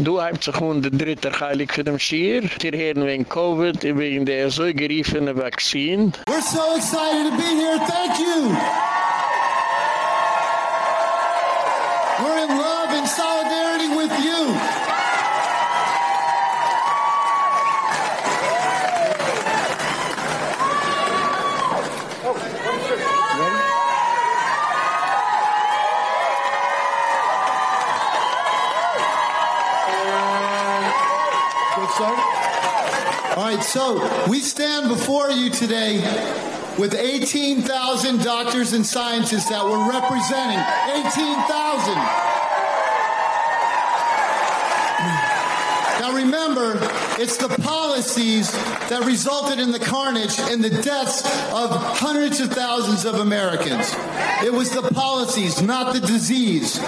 Du heibt sich um den dritten Heilig für den Schier. Wir hören wegen Covid, wegen der so geriefene Vakzin. We're so excited to be here. Thank you. We're in love and solidarity with you. Right, so we stand before you today with 18,000 doctors and scientists that we're representing. 18,000. Now remember, it's the policies that resulted in the carnage and the deaths of hundreds of thousands of Americans. It was the policies, not the disease.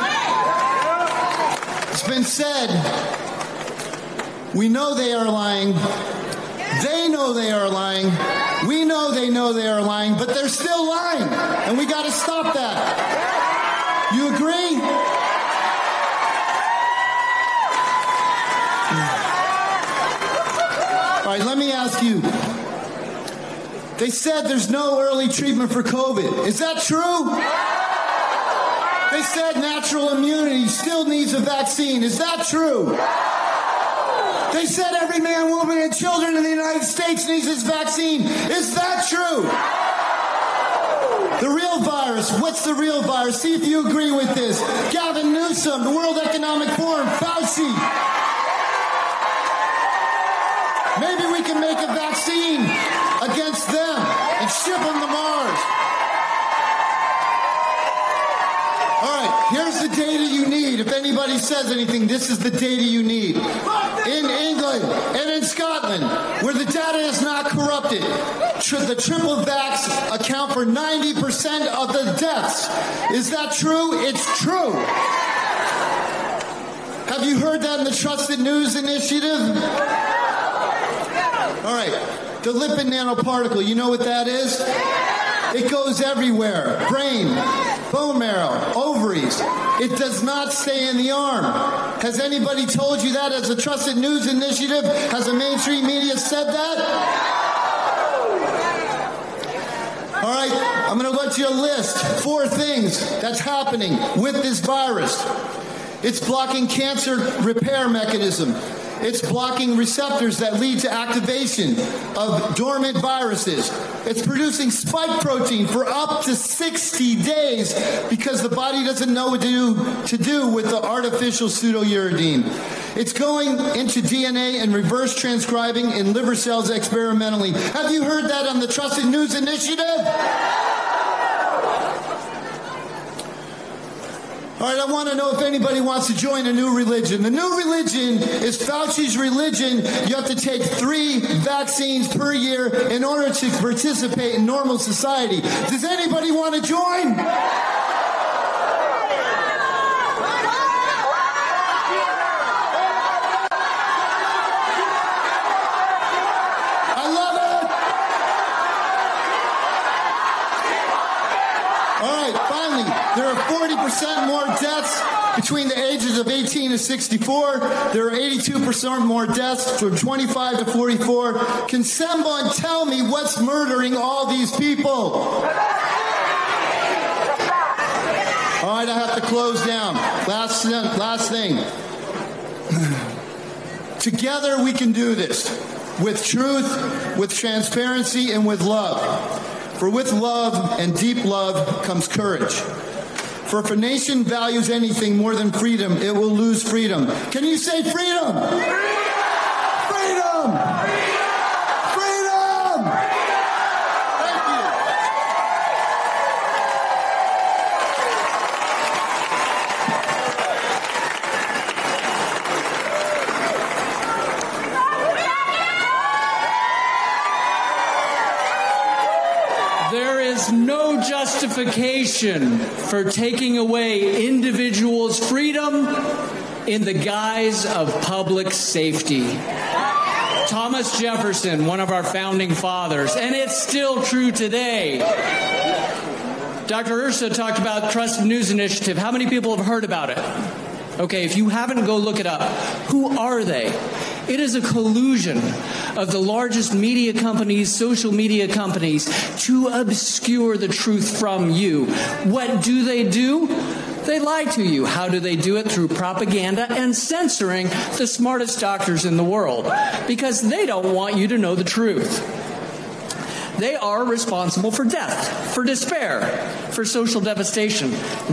It's been said, we know they are lying. They know they are lying. We know they know they are lying, but they're still lying. And we got to stop that. You agree? All right, let me ask you. They said there's no early treatment for COVID. Is that true? They said natural immunity still needs a vaccine. Is that true? They said every man, woman, and children in the United States needs this vaccine. Is that true? The real virus. What's the real virus? See if you agree with this. Gavin Newsom, the World Economic Forum, Fauci. Maybe we can make a vaccine against them and ship them to Mars. All right, here's the data you need. If anybody says anything, this is the data you need. In England and in Scotland, where the data is not corrupted, the triple vax account for 90% of the deaths. Is that true? It's true. Have you heard that in the Trusted News Initiative? All right, the lipid nanoparticle, you know what that is? It goes everywhere brain, bone marrow, ovaries. It does not stay in the arm. Has anybody told you that as a trusted news initiative? Has the mainstream media said that? All right, I'm going to let you list. Four things that's happening with this virus. It's blocking cancer repair mechanism. It's blocking receptors that lead to activation of dormant viruses. It's producing spike protein for up to 60 days because the body doesn't know what to do, to do with the artificial pseudouridine. It's going into DNA and reverse transcribing in liver cells experimentally. Have you heard that on the Trusted News Initiative? All right, I want to know if anybody wants to join a new religion. The new religion is Fauci's religion. You have to take 3 vaccines per year in order to participate in normal society. Does anybody want to join? Percent more deaths between the ages of 18 and 64. There are 82% more deaths from 25 to 44. Can someone tell me what's murdering all these people? All right, I have to close down. Last last thing. Together we can do this with truth, with transparency and with love. For with love and deep love comes courage. For if a nation values anything more than freedom, it will lose freedom. Can you say freedom? Freedom! Freedom! Thank for taking away individuals' freedom in the guise of public safety. Thomas Jefferson, one of our founding fathers, and it's still true today. Dr. Urso talked about Trust News Initiative. How many people have heard about it? Okay, if you haven't, go look it up. Who are they? It is a collusion of the largest media companies, social media companies, to obscure the truth from you. What do they do? They lie to you. How do they do it? Through propaganda and censoring the smartest doctors in the world because they don't want you to know the truth. They are responsible for death, for despair, for social devastation.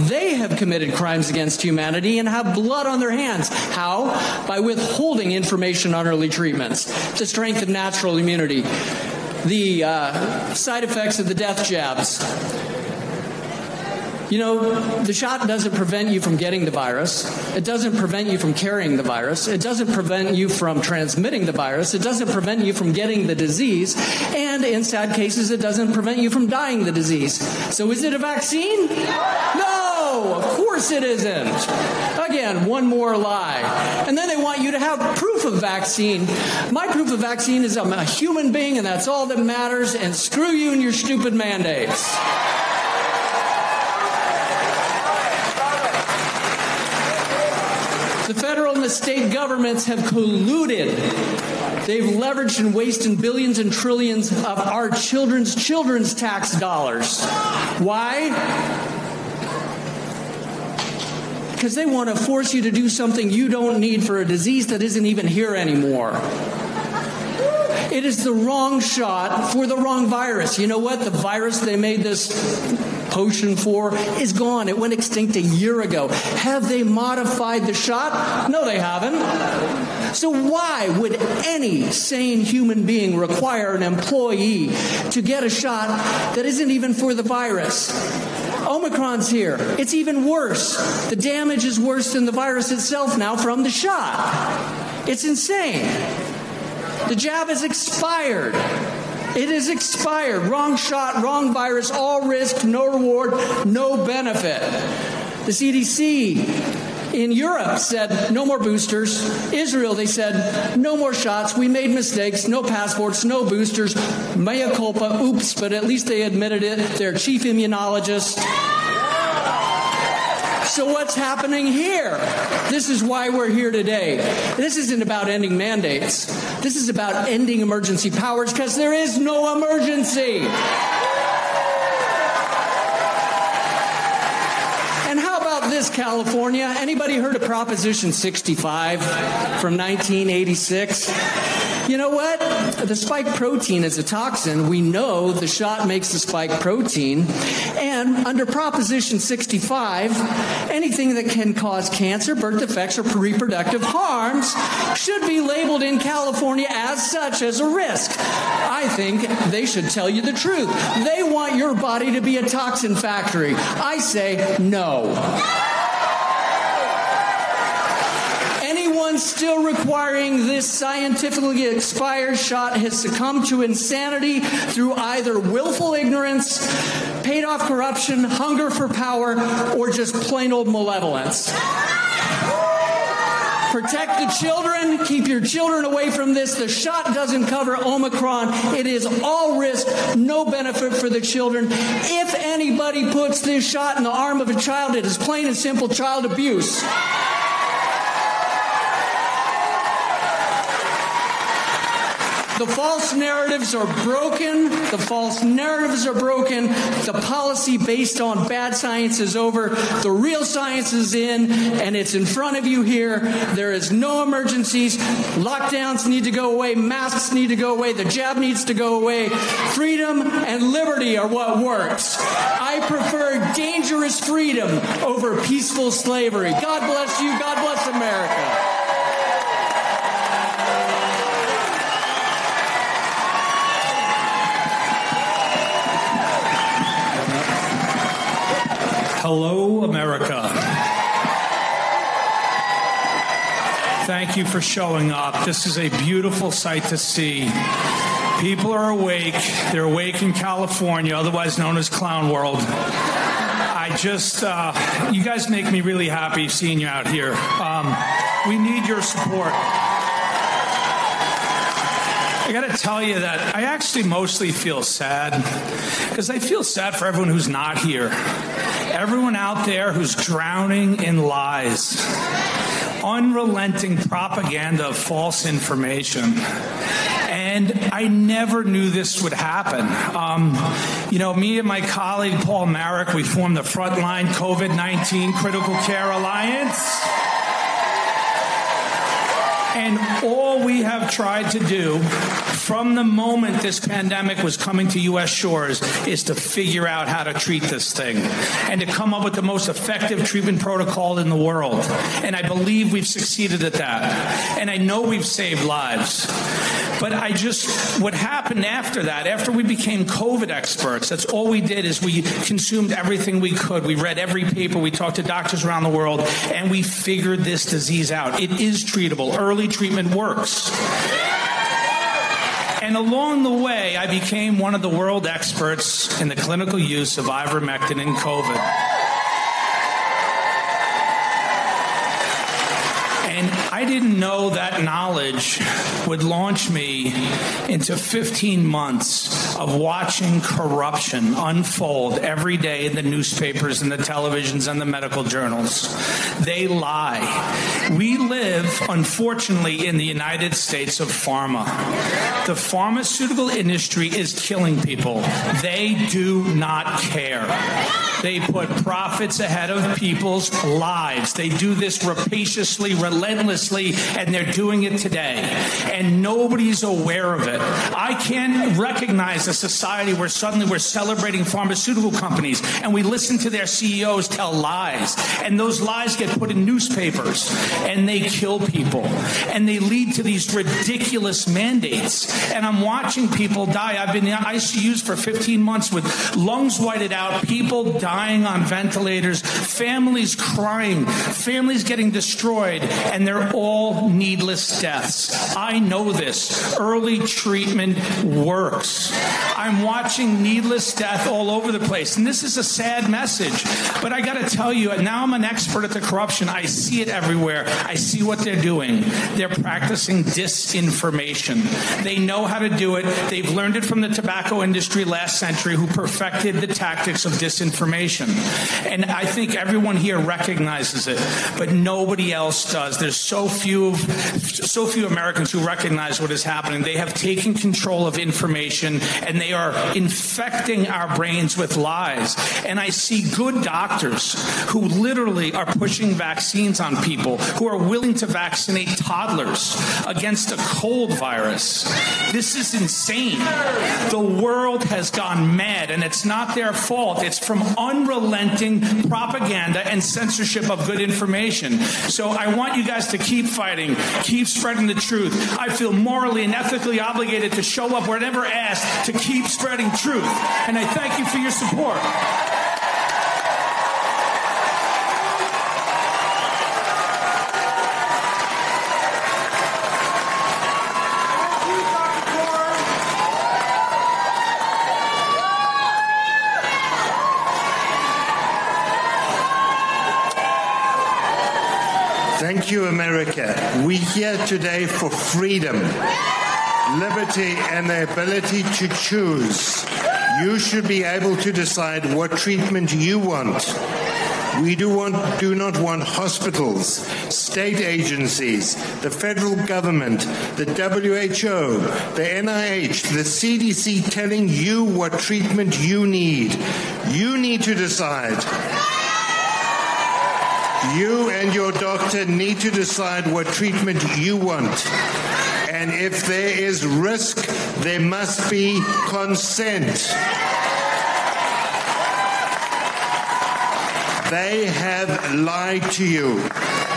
They have committed crimes against humanity and have blood on their hands. How? By withholding information on early treatments to strengthen natural immunity. The uh, side effects of the death jabs you know, the shot doesn't prevent you from getting the virus. It doesn't prevent you from carrying the virus. It doesn't prevent you from transmitting the virus. It doesn't prevent you from getting the disease. And in sad cases, it doesn't prevent you from dying the disease. So is it a vaccine? No, of course it isn't. Again, one more lie. And then they want you to have proof of vaccine. My proof of vaccine is I'm a human being and that's all that matters and screw you and your stupid mandates. The federal and the state governments have colluded. They've leveraged and wasted billions and trillions of our children's children's tax dollars. Why? Because they want to force you to do something you don't need for a disease that isn't even here anymore. It is the wrong shot for the wrong virus. You know what? The virus they made this potion for is gone. It went extinct a year ago. Have they modified the shot? No, they haven't. So why would any sane human being require an employee to get a shot that isn't even for the virus? Omicron's here. It's even worse. The damage is worse than the virus itself now from the shot. It's insane. The jab has expired. It is expired. Wrong shot, wrong virus, all risk, no reward, no benefit. The CDC in Europe said no more boosters. Israel they said no more shots. We made mistakes. No passports, no boosters. Mea culpa. Oops, but at least they admitted it. Their chief immunologist so what's happening here? This is why we're here today. This isn't about ending mandates. This is about ending emergency powers because there is no emergency. And how about this California? Anybody heard of Proposition 65 from 1986? You know what? The spike protein is a toxin. We know the shot makes the spike protein. And under Proposition 65, anything that can cause cancer, birth defects, or reproductive harms should be labeled in California as such as a risk. I think they should tell you the truth. They want your body to be a toxin factory. I say no. Still requiring this scientifically expired shot has succumbed to insanity through either willful ignorance, paid off corruption, hunger for power, or just plain old malevolence. Protect the children, keep your children away from this. The shot doesn't cover Omicron. It is all risk, no benefit for the children. If anybody puts this shot in the arm of a child, it is plain and simple child abuse. The false narratives are broken. The false narratives are broken. The policy based on bad science is over. The real science is in and it's in front of you here. There is no emergencies. Lockdowns need to go away. Masks need to go away. The jab needs to go away. Freedom and liberty are what works. I prefer dangerous freedom over peaceful slavery. God bless you. God bless America. Hello, America. Thank you for showing up. This is a beautiful sight to see. People are awake. They're awake in California, otherwise known as Clown World. I just, uh, you guys make me really happy seeing you out here. Um, we need your support. I got to tell you that I actually mostly feel sad because I feel sad for everyone who's not here. Everyone out there who's drowning in lies. unrelenting propaganda of false information and I never knew this would happen. Um, you know, me and my colleague Paul Marik, we formed the Frontline COVID-19 Critical Care Alliance. And all we have tried to do from the moment this pandemic was coming to US shores is to figure out how to treat this thing and to come up with the most effective treatment protocol in the world. And I believe we've succeeded at that. And I know we've saved lives. But I just what happened after that after we became covid experts that's all we did is we consumed everything we could. We read every paper, we talked to doctors around the world and we figured this disease out. It is treatable. Early treatment works. And along the way, I became one of the world experts in the clinical use of ivermectin in COVID. I didn't know that knowledge would launch me into 15 months of watching corruption unfold every day in the newspapers and the televisions and the medical journals. They lie. We live unfortunately in the United States of pharma. The pharmaceutical industry is killing people. They do not care. They put profits ahead of people's lives. They do this rapaciously, relentlessly, and they're doing it today. And nobody's aware of it. I can't recognize a society where suddenly we're celebrating pharmaceutical companies and we listen to their CEOs tell lies. And those lies get put in newspapers and they kill people. And they lead to these ridiculous mandates. And I'm watching people die. I've been in ICUs for 15 months with lungs whited out, people dying on ventilators, families crying, families getting destroyed, and they're all needless deaths. I know this. Early treatment works. I'm watching needless death all over the place. And this is a sad message. But I got to tell you, now I'm an expert at the corruption. I see it everywhere. I see what they're doing. They're practicing disinformation. They know how to do it. They've learned it from the tobacco industry last century who perfected the tactics of disinformation information. And I think everyone here recognizes it, but nobody else does. There's so few so few Americans who recognize what is happening. They have taken control of information and they are infecting our brains with lies. And I see good doctors who literally are pushing vaccines on people who are willing to vaccinate toddlers against a cold virus. This is insane. The world has gone mad and it's not their fault. It's from unrelenting propaganda and censorship of good information. So I want you guys to keep fighting, keep spreading the truth. I feel morally and ethically obligated to show up whenever asked to keep spreading truth. And I thank you for your support. Thank you, America. We're here today for freedom, liberty, and the ability to choose. You should be able to decide what treatment you want. We do want do not want hospitals, state agencies, the federal government, the WHO, the NIH, the CDC telling you what treatment you need. You need to decide. You and your doctor need to decide what treatment you want. And if there is risk, there must be consent. They have lied to you.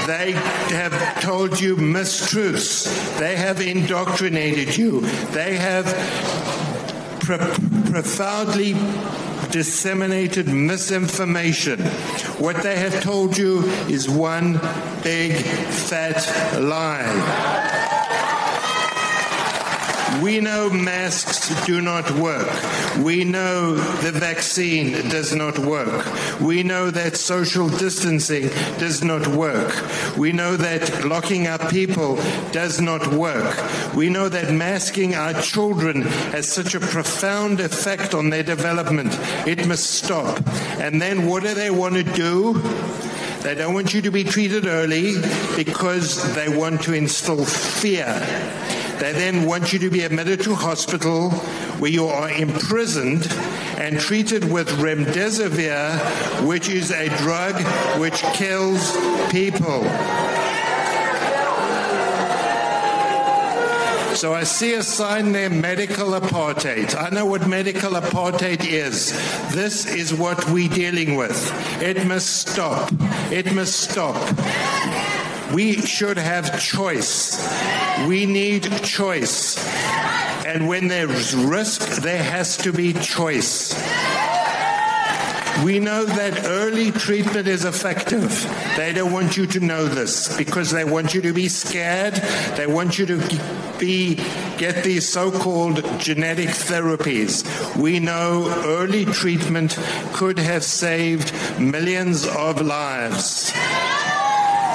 They have told you mistruths. They have indoctrinated you. They have pro profoundly disseminated misinformation. What they have told you is one big fat lie. We know masks do not work. We know the vaccine does not work. We know that social distancing does not work. We know that locking up people does not work. We know that masking our children has such a profound effect on their development. It must stop. And then what do they want to do? They don't want you to be treated early because they want to instill fear. They then want you to be admitted to hospital where you are imprisoned and treated with remdesivir, which is a drug which kills people. So I see a sign there medical apartheid. I know what medical apartheid is. This is what we're dealing with. It must stop. It must stop. We should have choice. We need choice. And when there's risk, there has to be choice. We know that early treatment is effective. They don't want you to know this because they want you to be scared. They want you to be get these so-called genetic therapies. We know early treatment could have saved millions of lives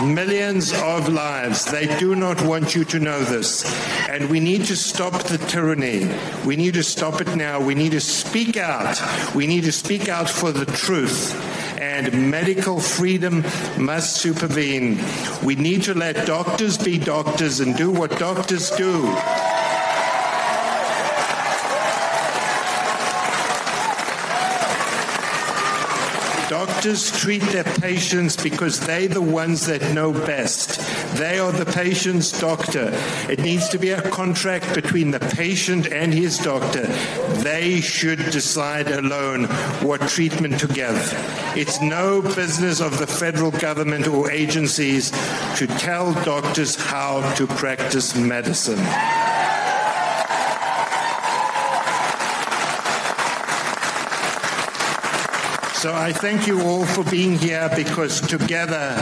millions of lives. They do not want you to know this. And we need to stop the tyranny. We need to stop it now. We need to speak out. We need to speak out for the truth. And medical freedom must supervene. We need to let doctors be doctors and do what doctors do. Doctors treat their patients because they're the ones that know best. They are the patient's doctor. It needs to be a contract between the patient and his doctor. They should decide alone what treatment to give. It's no business of the federal government or agencies to tell doctors how to practice medicine. So I thank you all for being here because together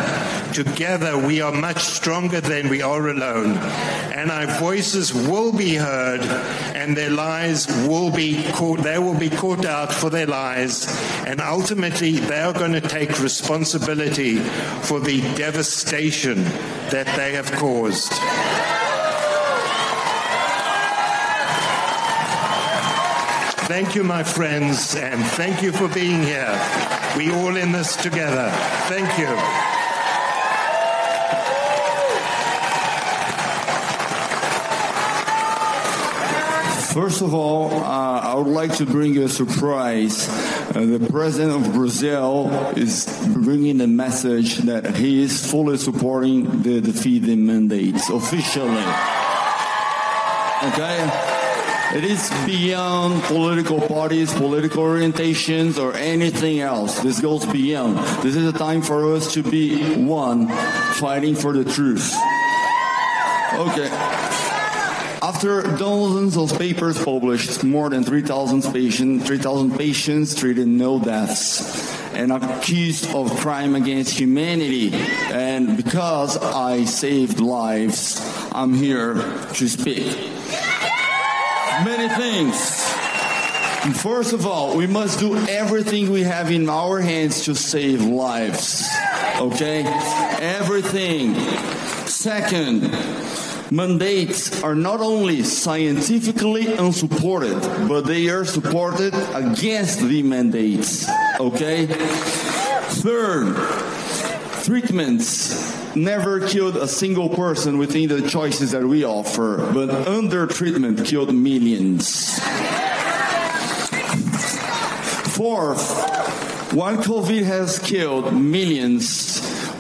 together we are much stronger than we are alone. And our voices will be heard and their lies will be caught they will be caught out for their lies and ultimately they are going to take responsibility for the devastation that they have caused. Thank you, my friends, and thank you for being here. We all in this together. Thank you. First of all, uh, I would like to bring you a surprise. Uh, the president of Brazil is bringing a message that he is fully supporting the defeated mandates officially. Okay? It is beyond political parties, political orientations, or anything else. This goes beyond. This is a time for us to be one, fighting for the truth. Okay. After dozens of papers published, more than 3,000 patients, 3,000 patients treated no deaths and accused of crime against humanity. And because I saved lives, I'm here to speak many things. First of all, we must do everything we have in our hands to save lives. Okay? Everything. Second, mandates are not only scientifically unsupported, but they are supported against the mandates. Okay? Third, treatments never killed a single person within the choices that we offer, but under treatment killed millions. Fourth, while COVID has killed millions,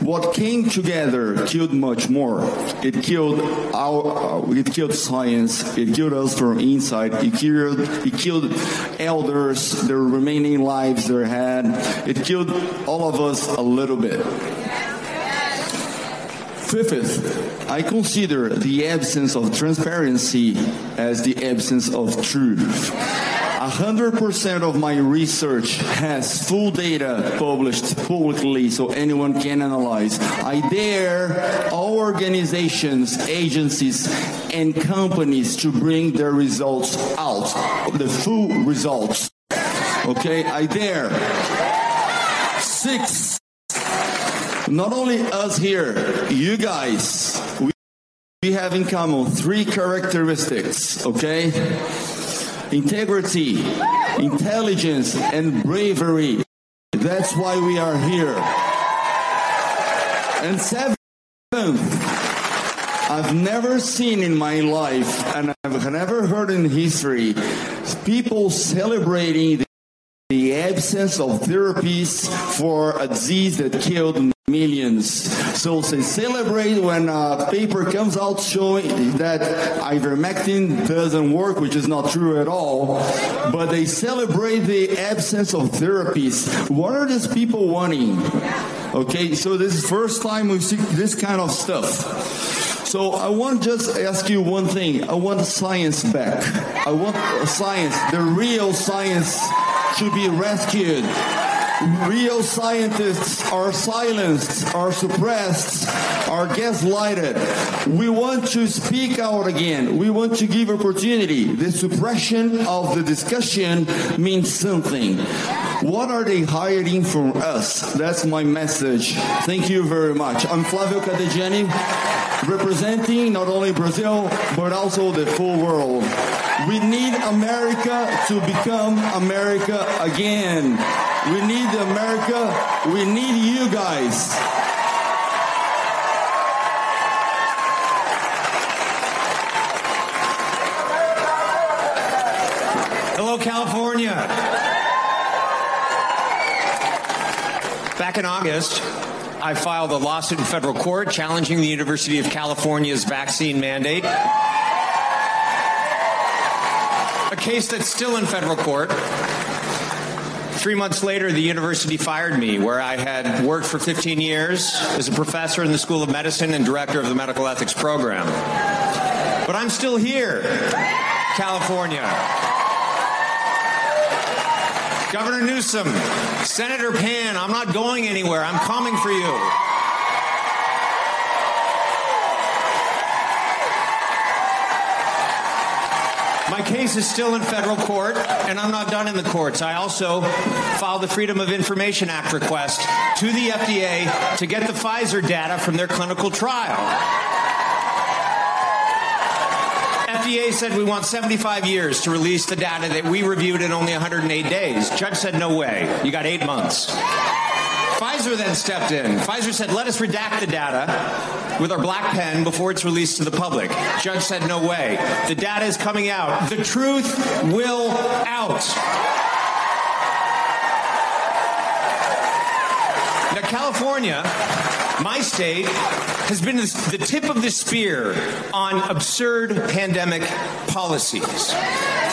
what came together killed much more. It killed our, uh, it killed science. It killed us from inside. It killed, it killed elders, their remaining lives they had. It killed all of us a little bit. Fifth, I consider the absence of transparency as the absence of truth. 100% of my research has full data published publicly so anyone can analyze. I dare all organizations, agencies, and companies to bring their results out, the full results. Okay, I dare. Six, not only us here, you guys, we, we have in common three characteristics, okay? Integrity, intelligence, and bravery. That's why we are here. And seventh, I've never seen in my life, and I've never heard in history, people celebrating the, absence of therapies for a disease that killed millions. So they celebrate when a paper comes out showing that ivermectin doesn't work, which is not true at all. But they celebrate the absence of therapies. What are these people wanting? Okay, so this is first time we see this kind of stuff. So I want to just ask you one thing. I want science back. I want science. The real science to be rescued. Real scientists are silenced, are suppressed, are gaslighted. We want to speak out again. We want to give opportunity. The suppression of the discussion means something. What are they hiding from us? That's my message. Thank you very much. I'm Flavio Cadegiani representing not only Brazil but also the full world. We need America to become America again. We need America. We need you guys. Hello, California. Back in August, I filed a lawsuit in federal court challenging the University of California's vaccine mandate. A case that's still in federal court. Three months later, the university fired me, where I had worked for 15 years as a professor in the School of Medicine and director of the medical ethics program. But I'm still here, California. Governor Newsom, Senator Pan, I'm not going anywhere. I'm coming for you. My case is still in federal court and I'm not done in the courts. I also filed the Freedom of Information Act request to the FDA to get the Pfizer data from their clinical trial. FDA said we want 75 years to release the data that we reviewed in only 108 days. Judge said no way. You got 8 months. Pfizer then stepped in. Pfizer said, "Let us redact the data with our black pen before it's released to the public." Judge said, "No way. The data is coming out. The truth will out." Now California, my state, has been the tip of the spear on absurd pandemic policies.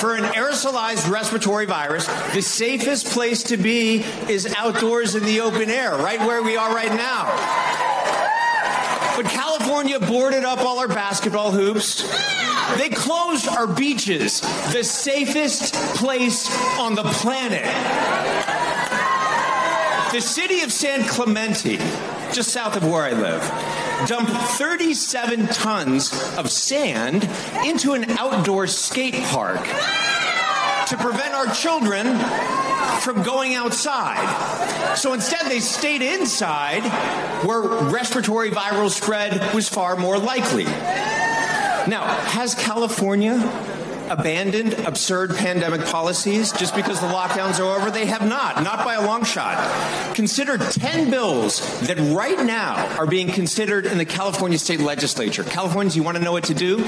For an aerosolized respiratory virus, the safest place to be is outdoors in the open air, right where we are right now. But California boarded up all our basketball hoops. They closed our beaches, the safest place on the planet. The city of San Clemente, just south of where I live, dumped 37 tons of sand into an outdoor skate park to prevent our children from going outside. So instead they stayed inside where respiratory viral spread was far more likely. Now, has California abandoned absurd pandemic policies just because the lockdowns are over? They have not, not by a long shot. Consider 10 bills that right now are being considered in the California state legislature. Californians, you want to know what to do?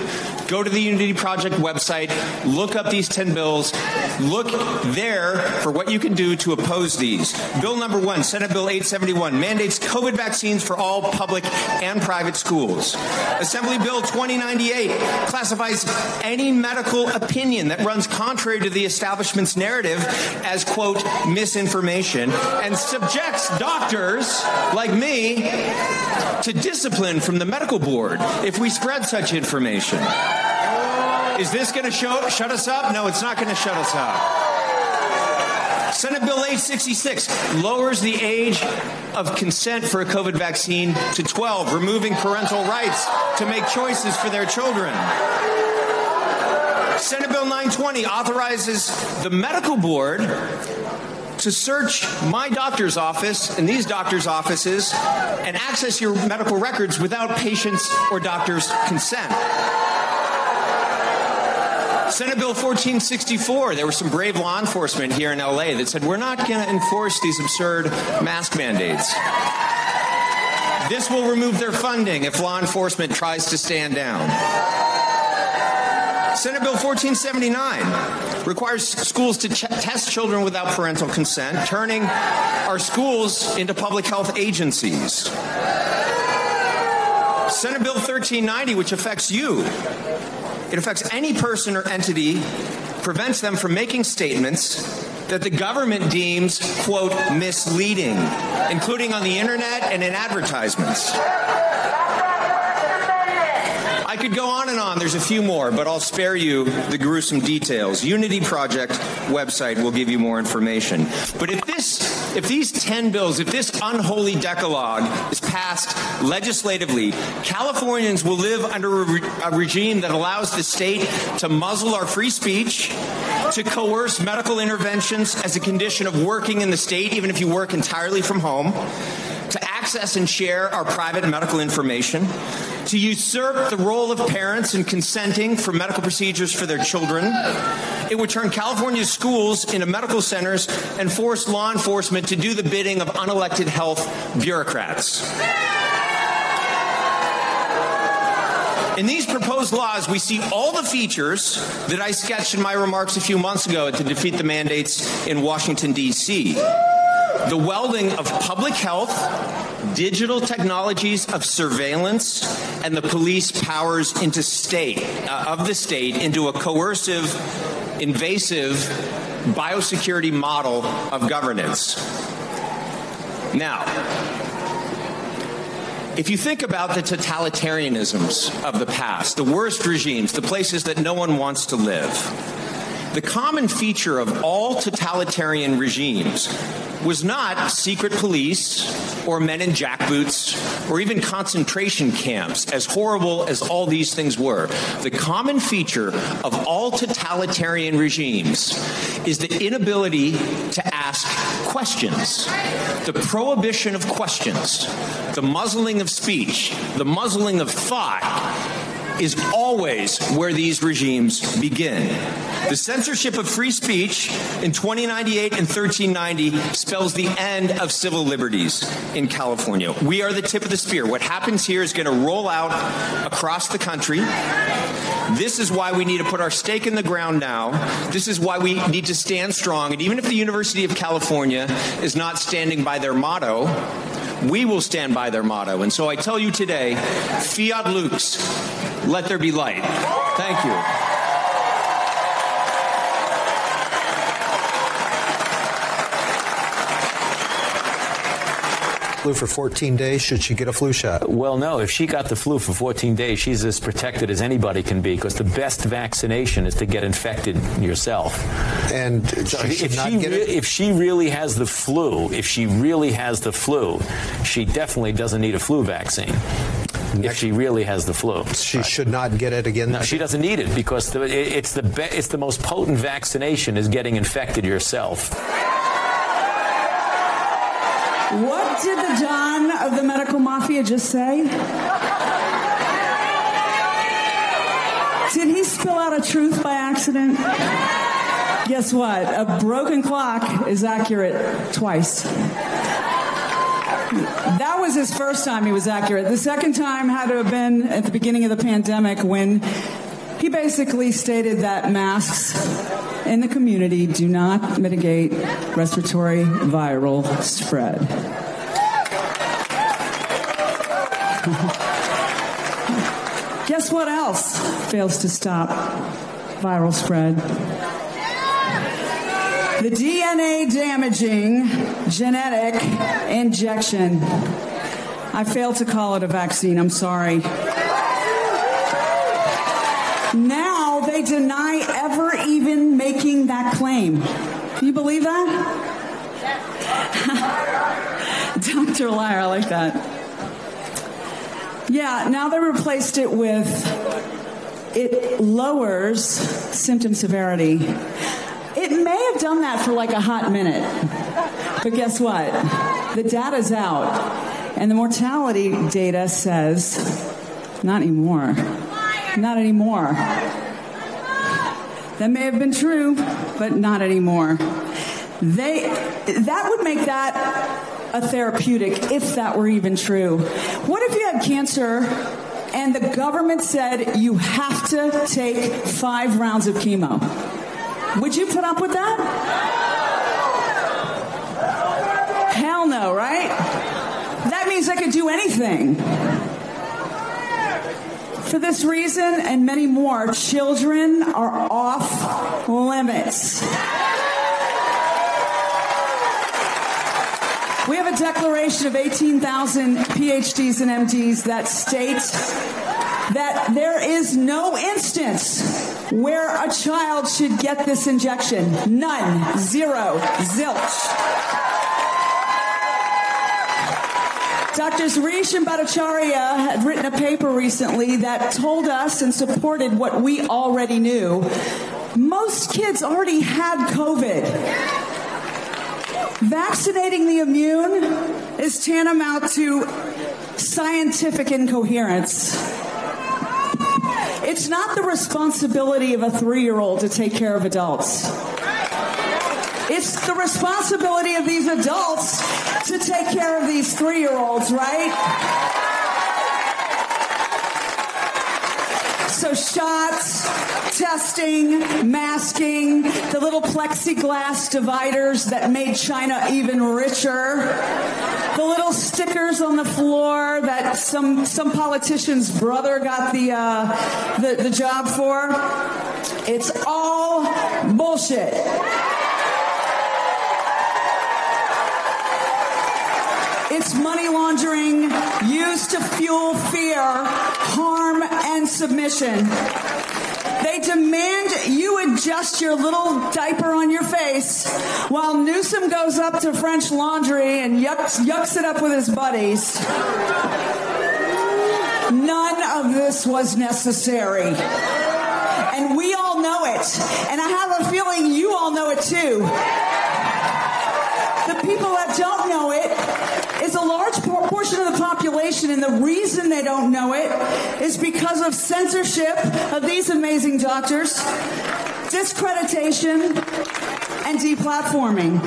Go to the Unity Project website, look up these 10 bills, look there for what you can do to oppose these. Bill number 1, Senate Bill 871 mandates COVID vaccines for all public and private schools. Assembly Bill 2098 classifies any medical opinion that runs contrary to the establishment's narrative as quote misinformation and subjects doctors like me to discipline from the medical board if we spread such information. Is this going to shut us up? No, it's not going to shut us up. Senate Bill 866 lowers the age of consent for a COVID vaccine to 12, removing parental rights to make choices for their children. Senate Bill 920 authorizes the medical board to search my doctor's office and these doctors' offices and access your medical records without patients or doctors' consent. Senate Bill 1464, there were some brave law enforcement here in LA that said we're not going to enforce these absurd mask mandates. This will remove their funding if law enforcement tries to stand down. Senate Bill 1479 requires schools to test children without parental consent, turning our schools into public health agencies. Senate Bill 1390 which affects you. It affects any person or entity prevents them from making statements that the government deems quote misleading including on the internet and in advertisements. I could go on and on. There's a few more, but I'll spare you the gruesome details. Unity Project website will give you more information. But if this if these 10 bills, if this unholy decalogue is passed legislatively, Californians will live under a, re a regime that allows the state to muzzle our free speech, to coerce medical interventions as a condition of working in the state even if you work entirely from home, access and share our private medical information, to usurp the role of parents in consenting for medical procedures for their children. It would turn California's schools into medical centers and force law enforcement to do the bidding of unelected health bureaucrats. In these proposed laws, we see all the features that I sketched in my remarks a few months ago to defeat the mandates in Washington D.C. The welding of public health, digital technologies of surveillance and the police powers into state uh, of the state into a coercive invasive biosecurity model of governance. Now, if you think about the totalitarianisms of the past, the worst regimes, the places that no one wants to live, the common feature of all totalitarian regimes was not secret police or men in jackboots or even concentration camps as horrible as all these things were. The common feature of all totalitarian regimes is the inability to ask questions the prohibition of questions the muzzling of speech the muzzling of thought is always where these regimes begin. The censorship of free speech in 2098 and 1390 spells the end of civil liberties in California. We are the tip of the spear. What happens here is going to roll out across the country. This is why we need to put our stake in the ground now. This is why we need to stand strong. And even if the University of California is not standing by their motto, we will stand by their motto. And so I tell you today, fiat lux, let there be light. Thank you. Flu for 14 days, should she get a flu shot? Well, no. If she got the flu for 14 days, she's as protected as anybody can be because the best vaccination is to get infected yourself. And so she if she if she really has the flu, if she really has the flu, she definitely doesn't need a flu vaccine. Next, if she really has the flu. She right. should not get it again. No, she doesn't need it because the, it, it's the it's the most potent vaccination is getting infected yourself. What did the Don of the medical mafia just say? Did he spill out a truth by accident? Guess what? A broken clock is accurate twice. That was his first time he was accurate. The second time had to have been at the beginning of the pandemic when he basically stated that masks in the community do not mitigate respiratory viral spread. Guess what else fails to stop viral spread? The DNA damaging genetic injection. I failed to call it a vaccine. I'm sorry. Now they deny ever even making that claim. Can you believe that? Dr. Liar, I like that. Yeah, now they replaced it with it lowers symptom severity. It may have done that for like a hot minute. But guess what? The data's out. And the mortality data says not anymore. Not anymore. That may have been true, but not anymore. They that would make that a therapeutic if that were even true. What if you had cancer and the government said you have to take 5 rounds of chemo? Would you put up with that? Hell no, right? That means I could do anything. For this reason and many more, children are off limits. We have a declaration of 18,000 PhDs and MDs that states that there is no instance where a child should get this injection. None. Zero. Zilch. Dr. Risch and Bhattacharya had written a paper recently that told us and supported what we already knew. Most kids already had COVID. Vaccinating the immune is tantamount to scientific incoherence. It's not the responsibility of a 3-year-old to take care of adults. It's the responsibility of these adults to take care of these 3-year-olds, right? So shots, testing, masking, the little plexiglass dividers that made China even richer. The little stickers on the floor that some some politician's brother got the uh, the the job for. It's all bullshit. It's money laundering used to fuel fear, harm, and submission. They demand you adjust your little diaper on your face while Newsom goes up to French Laundry and yucks, yucks it up with his buddies. None of this was necessary. And we all know it. And I have a feeling you all know it too. The people that don't know it is a large portion of the population and the reason they don't know it is because of censorship of these amazing doctors, discreditation, and deplatforming.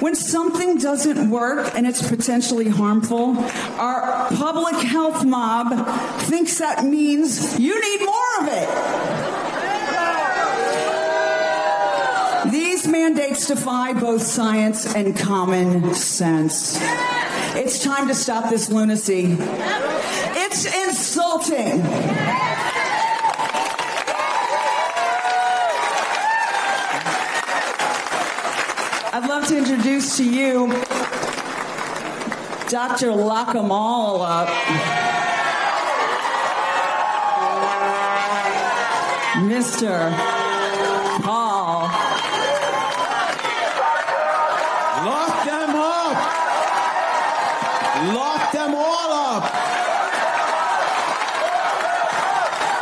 When something doesn't work and it's potentially harmful, our public health mob thinks that means you need more of it. Mandates defy both science and common sense. It's time to stop this lunacy. It's insulting. I'd love to introduce to you Dr. Lock 'em all up. Mr. Paul. Lock them up. Lock them all up.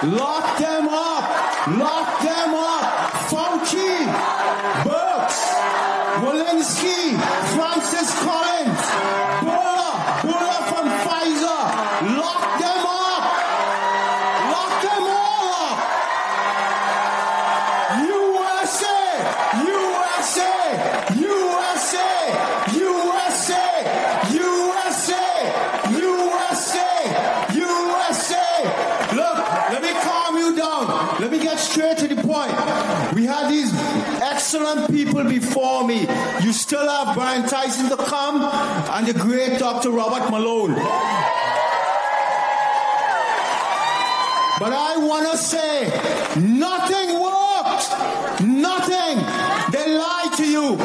Lock them up. Lock them up. Tyson to come and the great Dr. Robert Malone. But I want to say nothing worked. Nothing. They lied to you.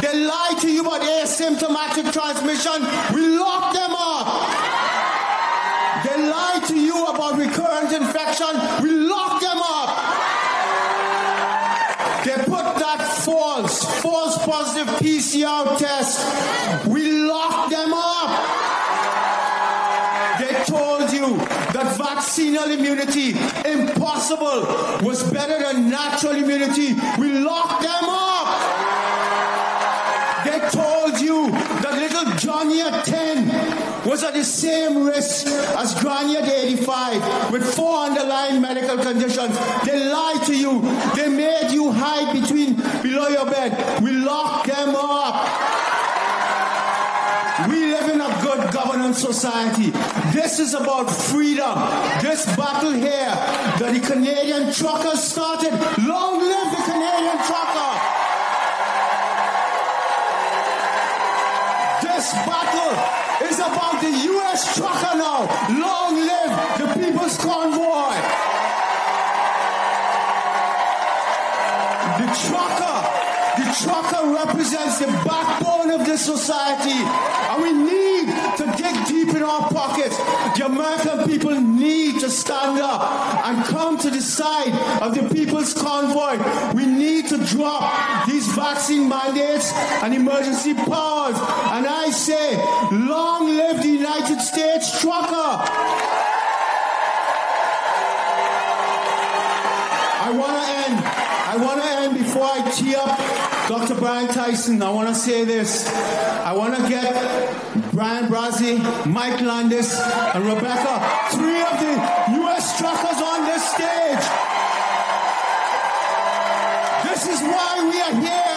They lied to you about asymptomatic transmission. PCR test. We locked them up. They told you that vaccinal immunity, impossible, was better than natural immunity. We locked them up. They told you that little Johnny at 10 was at the same risk as Granny at 85 with four underlying medical conditions. They lied to you. They made you hide between below your bed. We locked them up. We live in a good governance society. This is about freedom. This battle here that the Canadian truckers started. Long live the Canadian trucker. This battle is about the U.S. trucker now. Long live the People's Convoy. The trucker, trucker represents the backbone of this society. And we need to dig deep in our pockets. The American people need to stand up and come to the side of the people's convoy. We need to drop these vaccine mandates and emergency powers. And I say, long live the United States trucker. I want to end. I want to end before I tee up Dr. Brian Tyson. I want to say this. I want to get Brian Brazzi, Mike Landis, and Rebecca, three of the U.S. truckers on this stage. This is why we are here.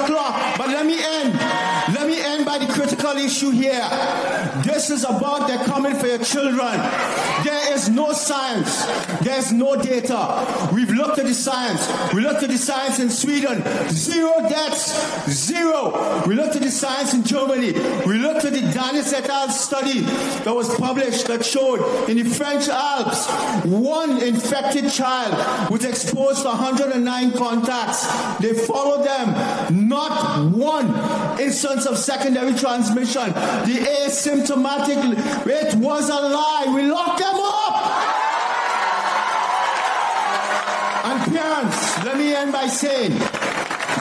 O'clock. But let me end. Let me end by the critical issue here. This is about they're coming for your children. There is no science. There's no data. We've looked at the science. We looked at the science in Sweden. Zero deaths. Zero. We looked at the science in Germany. We looked at the Danis et al. study that was published that showed in the French Alps one infected child was exposed to 109 contacts. They followed them. Not one instance of secondary transmission. The asymptomatic, it was a lie. We locked them up. Let me end by saying,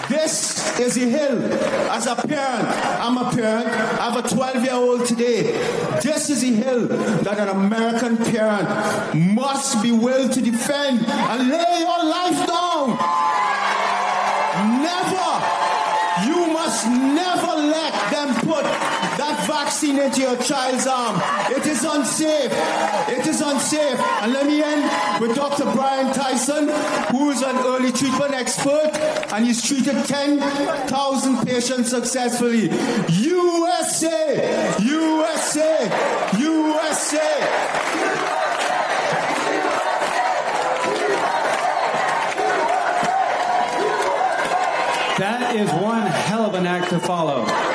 this is a hill. As a parent, I'm a parent. I have a 12 year old today. This is a hill that an American parent must be willing to defend and lay your life down. Never, you must never let them put vaccine into your child's arm. It is unsafe. It is unsafe. And let me end with Dr. Brian Tyson, who is an early treatment expert, and he's treated 10,000 patients successfully. USA! USA! USA! That is one hell of an act to follow.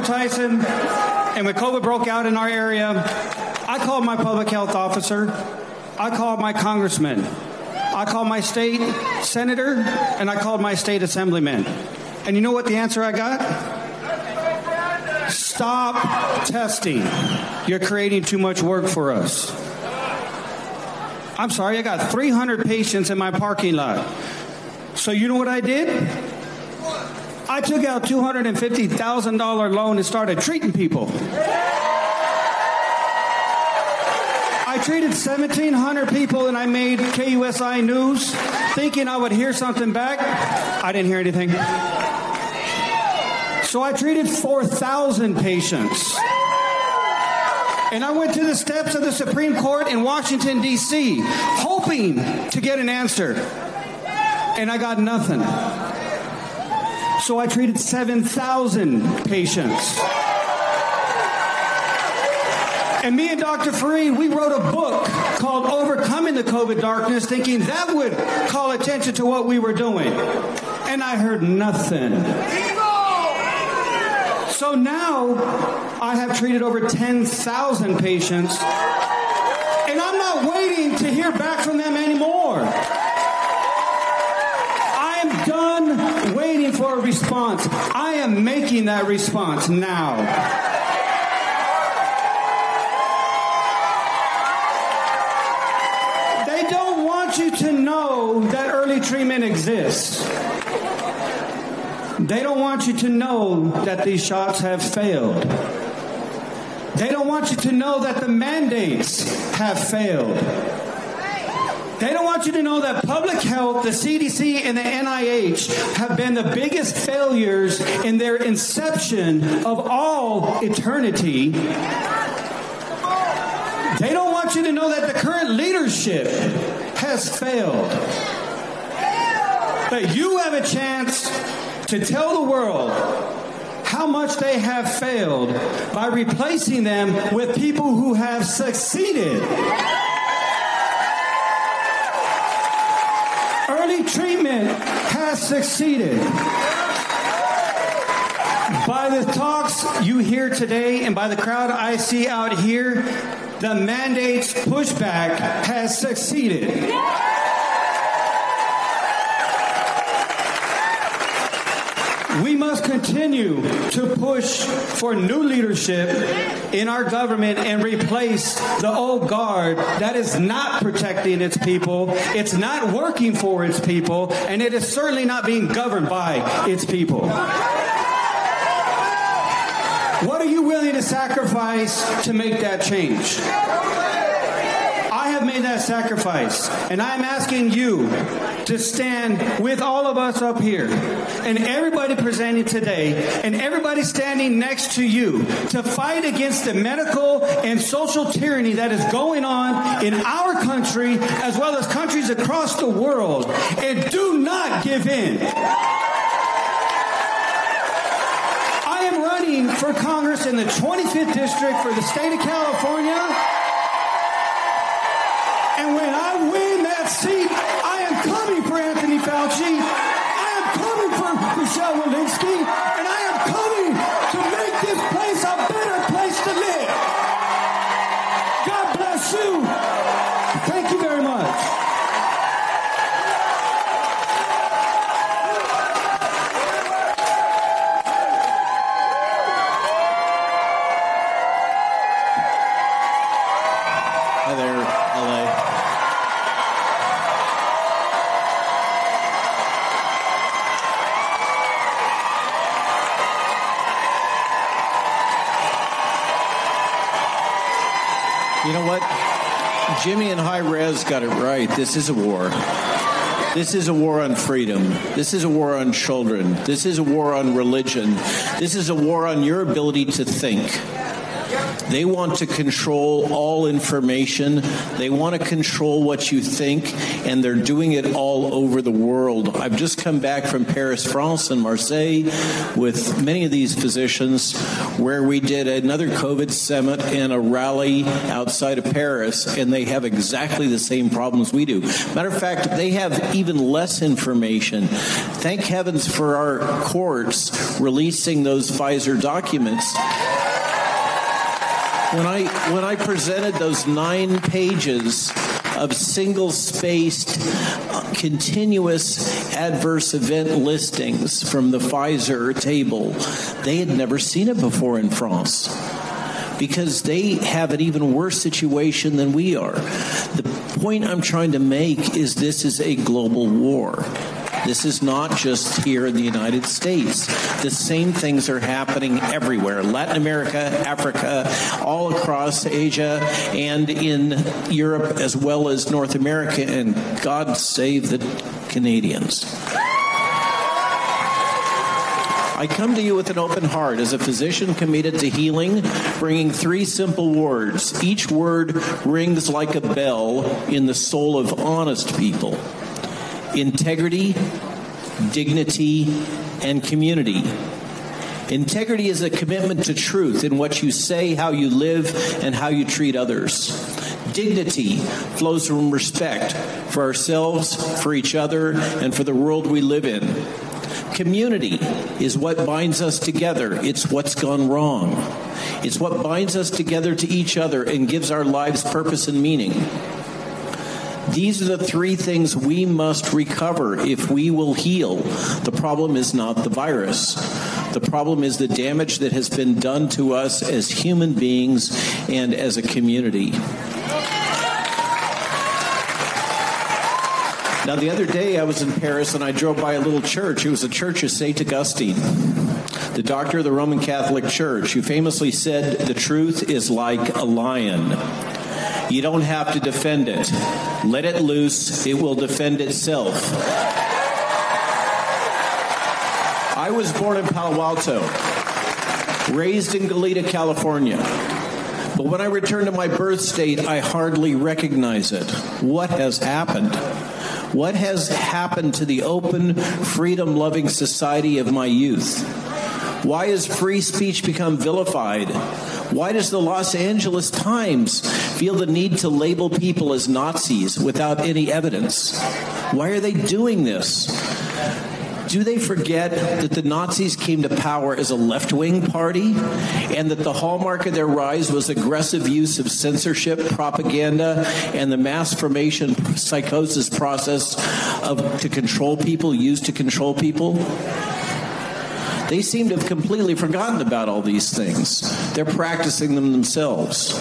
Tyson, and when COVID broke out in our area, I called my public health officer, I called my congressman, I called my state senator, and I called my state assemblyman. And you know what the answer I got? Stop testing. You're creating too much work for us. I'm sorry, I got 300 patients in my parking lot. So you know what I did? I took out $250,000 loan and started treating people. I treated 1,700 people and I made KUSI News thinking I would hear something back. I didn't hear anything. So I treated 4,000 patients. And I went to the steps of the Supreme Court in Washington, D.C., hoping to get an answer. And I got nothing. So I treated 7,000 patients. And me and Dr. Fareed, we wrote a book called Overcoming the COVID Darkness, thinking that would call attention to what we were doing. And I heard nothing. So now I have treated over 10,000 patients, and I'm not waiting to hear back from them anymore. I am done waiting for a response. I am making that response now. They don't want you to know that early treatment exists. They don't want you to know that these shots have failed. They don't want you to know that the mandates have failed. They don't want you to know that public health, the CDC, and the NIH have been the biggest failures in their inception of all eternity. They don't want you to know that the current leadership has failed. But you have a chance to tell the world how much they have failed by replacing them with people who have succeeded. Early treatment has succeeded. By the talks you hear today and by the crowd I see out here, the mandates pushback has succeeded. We must continue to push for new leadership in our government and replace the old guard that is not protecting its people, it's not working for its people, and it is certainly not being governed by its people. What are you willing to sacrifice to make that change? I have made that sacrifice, and I'm asking you to stand with all of us up here and everybody presenting today and everybody standing next to you to fight against the medical and social tyranny that is going on in our country as well as countries across the world and do not give in. I am running for Congress in the 25th district for the state of California. And when I win that seat, I am coming for Anthony Fauci. I am coming for Michelle Walensky. And I am Jimmy and High Res got it right. This is a war. This is a war on freedom. This is a war on children. This is a war on religion. This is a war on your ability to think. They want to control all information. They want to control what you think, and they're doing it all over the world. I've just come back from Paris, France, and Marseille with many of these physicians, where we did another COVID summit and a rally outside of Paris, and they have exactly the same problems we do. Matter of fact, they have even less information. Thank heavens for our courts releasing those Pfizer documents when I when I presented those 9 pages of single spaced uh, continuous adverse event listings from the Pfizer table they had never seen it before in France because they have an even worse situation than we are. The point I'm trying to make is this is a global war this is not just here in the United States. The same things are happening everywhere. Latin America, Africa, all across Asia and in Europe as well as North America and God save the Canadians. I come to you with an open heart as a physician committed to healing, bringing three simple words. Each word rings like a bell in the soul of honest people integrity, dignity, and community. Integrity is a commitment to truth in what you say, how you live, and how you treat others. Dignity flows from respect for ourselves, for each other, and for the world we live in. Community is what binds us together. It's what's gone wrong. It's what binds us together to each other and gives our lives purpose and meaning. These are the three things we must recover if we will heal. The problem is not the virus. The problem is the damage that has been done to us as human beings and as a community. Now, the other day I was in Paris and I drove by a little church. It was a church of St. Augustine, the doctor of the Roman Catholic Church, who famously said, The truth is like a lion. You don't have to defend it. Let it loose, it will defend itself. I was born in Palo Alto, raised in Goleta, California. But when I return to my birth state, I hardly recognize it. What has happened? What has happened to the open, freedom loving society of my youth? Why has free speech become vilified? Why does the Los Angeles Times feel the need to label people as Nazis without any evidence? Why are they doing this? Do they forget that the Nazis came to power as a left-wing party and that the hallmark of their rise was aggressive use of censorship, propaganda, and the mass formation psychosis process of to control people used to control people? They seem to have completely forgotten about all these things. They're practicing them themselves.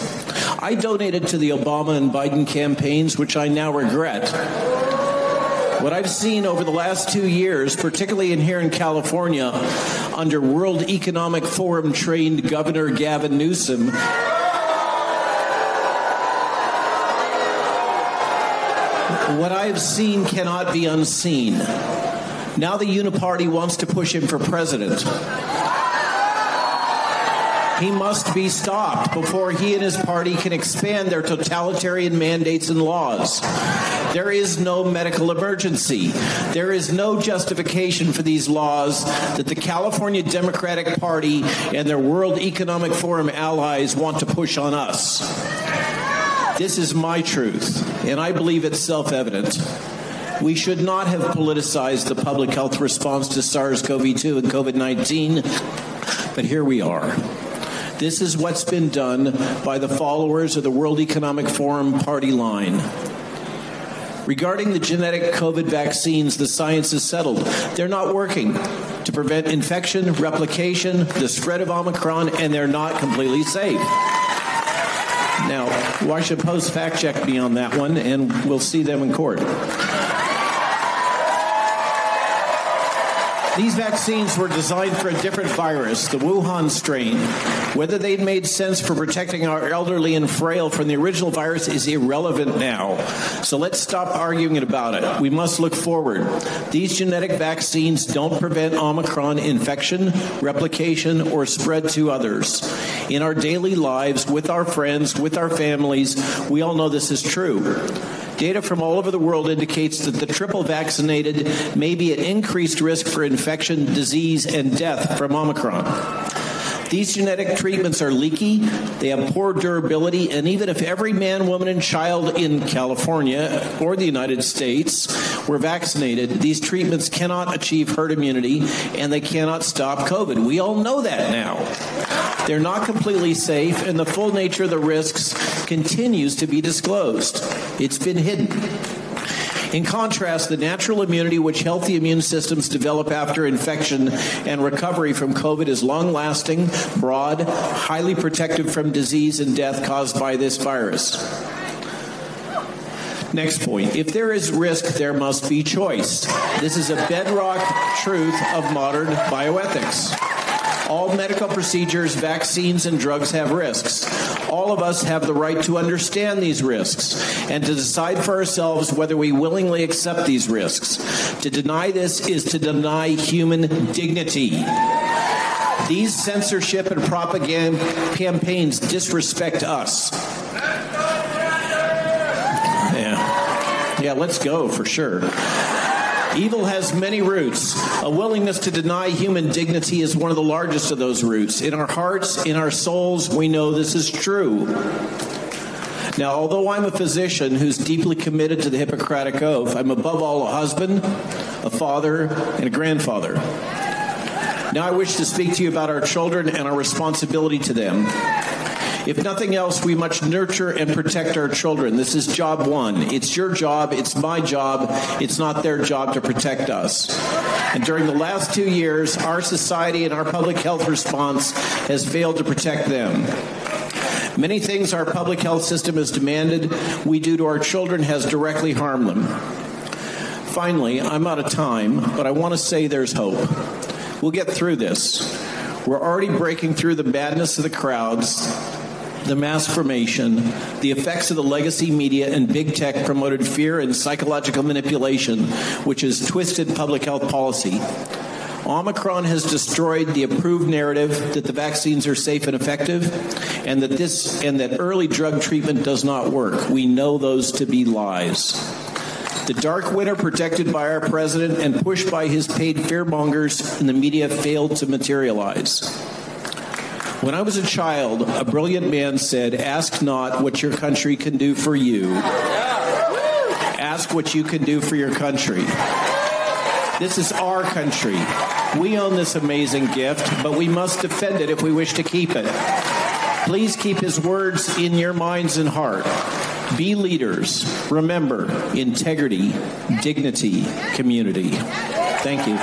I donated to the Obama and Biden campaigns, which I now regret. What I've seen over the last 2 years, particularly in here in California under World Economic Forum trained Governor Gavin Newsom, what I've seen cannot be unseen. Now the Uniparty wants to push him for president. He must be stopped before he and his party can expand their totalitarian mandates and laws. There is no medical emergency. There is no justification for these laws that the California Democratic Party and their World Economic Forum allies want to push on us. This is my truth, and I believe it's self-evident. We should not have politicized the public health response to SARS-CoV-2 and COVID-19, but here we are. This is what's been done by the followers of the World Economic Forum party line. Regarding the genetic COVID vaccines, the science is settled. They're not working to prevent infection, replication, the spread of Omicron, and they're not completely safe. Now, Washington Post fact checked me on that one, and we'll see them in court. These vaccines were designed for a different virus, the Wuhan strain. Whether they'd made sense for protecting our elderly and frail from the original virus is irrelevant now. So let's stop arguing about it. We must look forward. These genetic vaccines don't prevent Omicron infection, replication, or spread to others. In our daily lives, with our friends, with our families, we all know this is true. Data from all over the world indicates that the triple vaccinated may be at increased risk for infection, disease, and death from Omicron. These genetic treatments are leaky, they have poor durability, and even if every man, woman, and child in California or the United States were vaccinated, these treatments cannot achieve herd immunity and they cannot stop COVID. We all know that now. They're not completely safe, and the full nature of the risks continues to be disclosed. It's been hidden. In contrast, the natural immunity which healthy immune systems develop after infection and recovery from COVID is long-lasting, broad, highly protective from disease and death caused by this virus. Next point. If there is risk, there must be choice. This is a bedrock truth of modern bioethics. All medical procedures, vaccines and drugs have risks. All of us have the right to understand these risks and to decide for ourselves whether we willingly accept these risks. To deny this is to deny human dignity. These censorship and propaganda campaigns disrespect us. Yeah. Yeah, let's go for sure. Evil has many roots. A willingness to deny human dignity is one of the largest of those roots. In our hearts, in our souls, we know this is true. Now, although I'm a physician who's deeply committed to the Hippocratic Oath, I'm above all a husband, a father, and a grandfather. Now I wish to speak to you about our children and our responsibility to them. If nothing else, we must nurture and protect our children. This is job 1. It's your job, it's my job. It's not their job to protect us. And during the last 2 years, our society and our public health response has failed to protect them. Many things our public health system has demanded we do to our children has directly harmed them. Finally, I'm out of time, but I want to say there's hope. We'll get through this. We're already breaking through the madness of the crowds the mass formation, the effects of the legacy media and big tech promoted fear and psychological manipulation, which has twisted public health policy. Omicron has destroyed the approved narrative that the vaccines are safe and effective and that this and that early drug treatment does not work. We know those to be lies. The dark winter protected by our president and pushed by his paid fearmongers in the media failed to materialize. When I was a child, a brilliant man said, "Ask not what your country can do for you. Ask what you can do for your country." This is our country. We own this amazing gift, but we must defend it if we wish to keep it. Please keep his words in your minds and heart. Be leaders. Remember integrity, dignity, community. Thank you.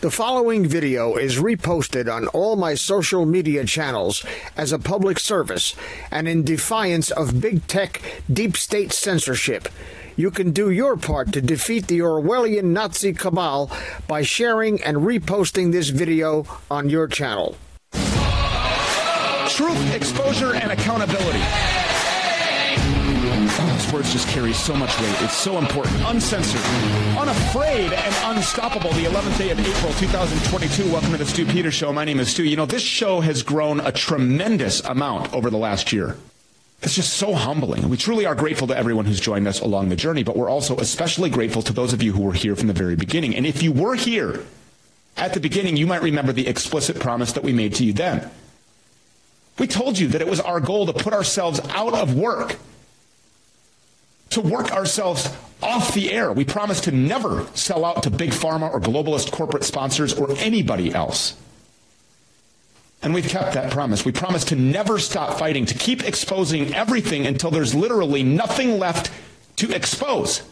The following video is reposted on all my social media channels as a public service and in defiance of big tech deep state censorship. You can do your part to defeat the Orwellian Nazi cabal by sharing and reposting this video on your channel. Truth, exposure, and accountability. Words just carry so much weight. It's so important. Uncensored, unafraid, and unstoppable. The 11th day of April, 2022. Welcome to the Stew Peter Show. My name is Stew. You know, this show has grown a tremendous amount over the last year. It's just so humbling. We truly are grateful to everyone who's joined us along the journey, but we're also especially grateful to those of you who were here from the very beginning. And if you were here at the beginning, you might remember the explicit promise that we made to you then. We told you that it was our goal to put ourselves out of work to work ourselves off the air. We promise to never sell out to big pharma or globalist corporate sponsors or anybody else. And we've kept that promise. We promise to never stop fighting, to keep exposing everything until there's literally nothing left to expose.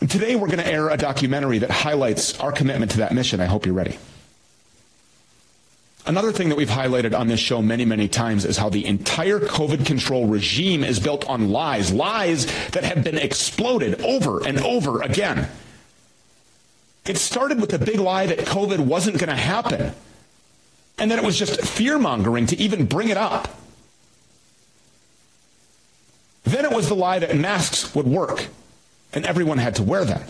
And today we're going to air a documentary that highlights our commitment to that mission. I hope you're ready. Another thing that we've highlighted on this show many, many times is how the entire COVID control regime is built on lies, lies that have been exploded over and over again. It started with the big lie that COVID wasn't going to happen. And that it was just fear-mongering to even bring it up. Then it was the lie that masks would work and everyone had to wear them.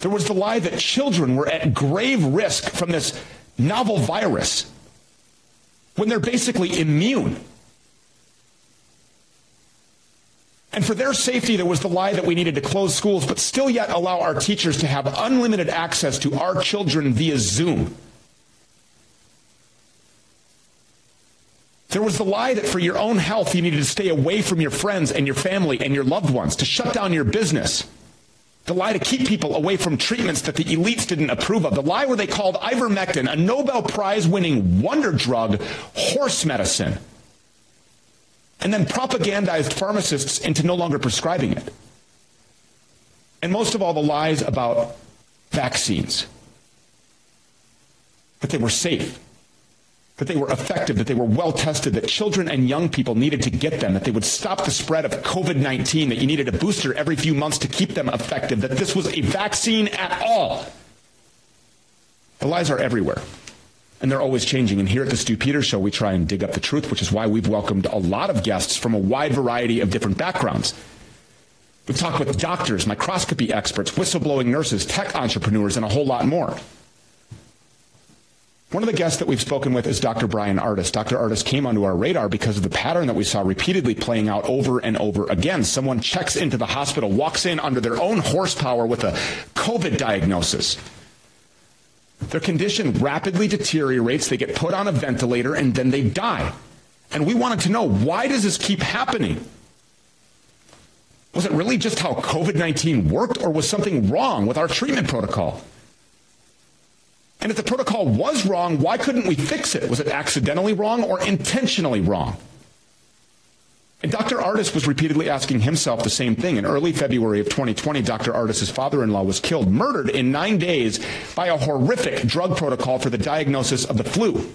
There was the lie that children were at grave risk from this novel virus when they're basically immune. And for their safety, there was the lie that we needed to close schools, but still yet allow our teachers to have unlimited access to our children via Zoom. There was the lie that for your own health, you needed to stay away from your friends and your family and your loved ones, to shut down your business. The lie to keep people away from treatments that the elites didn't approve of. The lie where they called ivermectin, a Nobel Prize winning wonder drug, horse medicine. And then propagandized pharmacists into no longer prescribing it. And most of all, the lies about vaccines. That they were safe that they were effective, that they were well tested, that children and young people needed to get them, that they would stop the spread of COVID-19, that you needed a booster every few months to keep them effective, that this was a vaccine at all. The lies are everywhere. And they're always changing. And here at the Stew Peters show we try and dig up the truth, which is why we've welcomed a lot of guests from a wide variety of different backgrounds. We've talked with doctors, microscopy experts, whistleblowing nurses, tech entrepreneurs and a whole lot more. One of the guests that we've spoken with is Dr. Bryan Ardis. Dr. Ardis came onto our radar because of the pattern that we saw repeatedly playing out over and over again. Someone checks into the hospital, walks in under their own horsepower with a COVID diagnosis. Their condition rapidly deteriorates, they get put on a ventilator and then they die. And we wanted to know why does this keep happening? Was it really just how COVID-19 worked or was something wrong with our treatment protocol? And if the protocol was wrong, why couldn't we fix it? Was it accidentally wrong or intentionally wrong? And Dr. Ardis was repeatedly asking himself the same thing. In early February of 2020, Dr. Ardis's father-in-law was killed, murdered in 9 days by a horrific drug protocol for the diagnosis of the flu.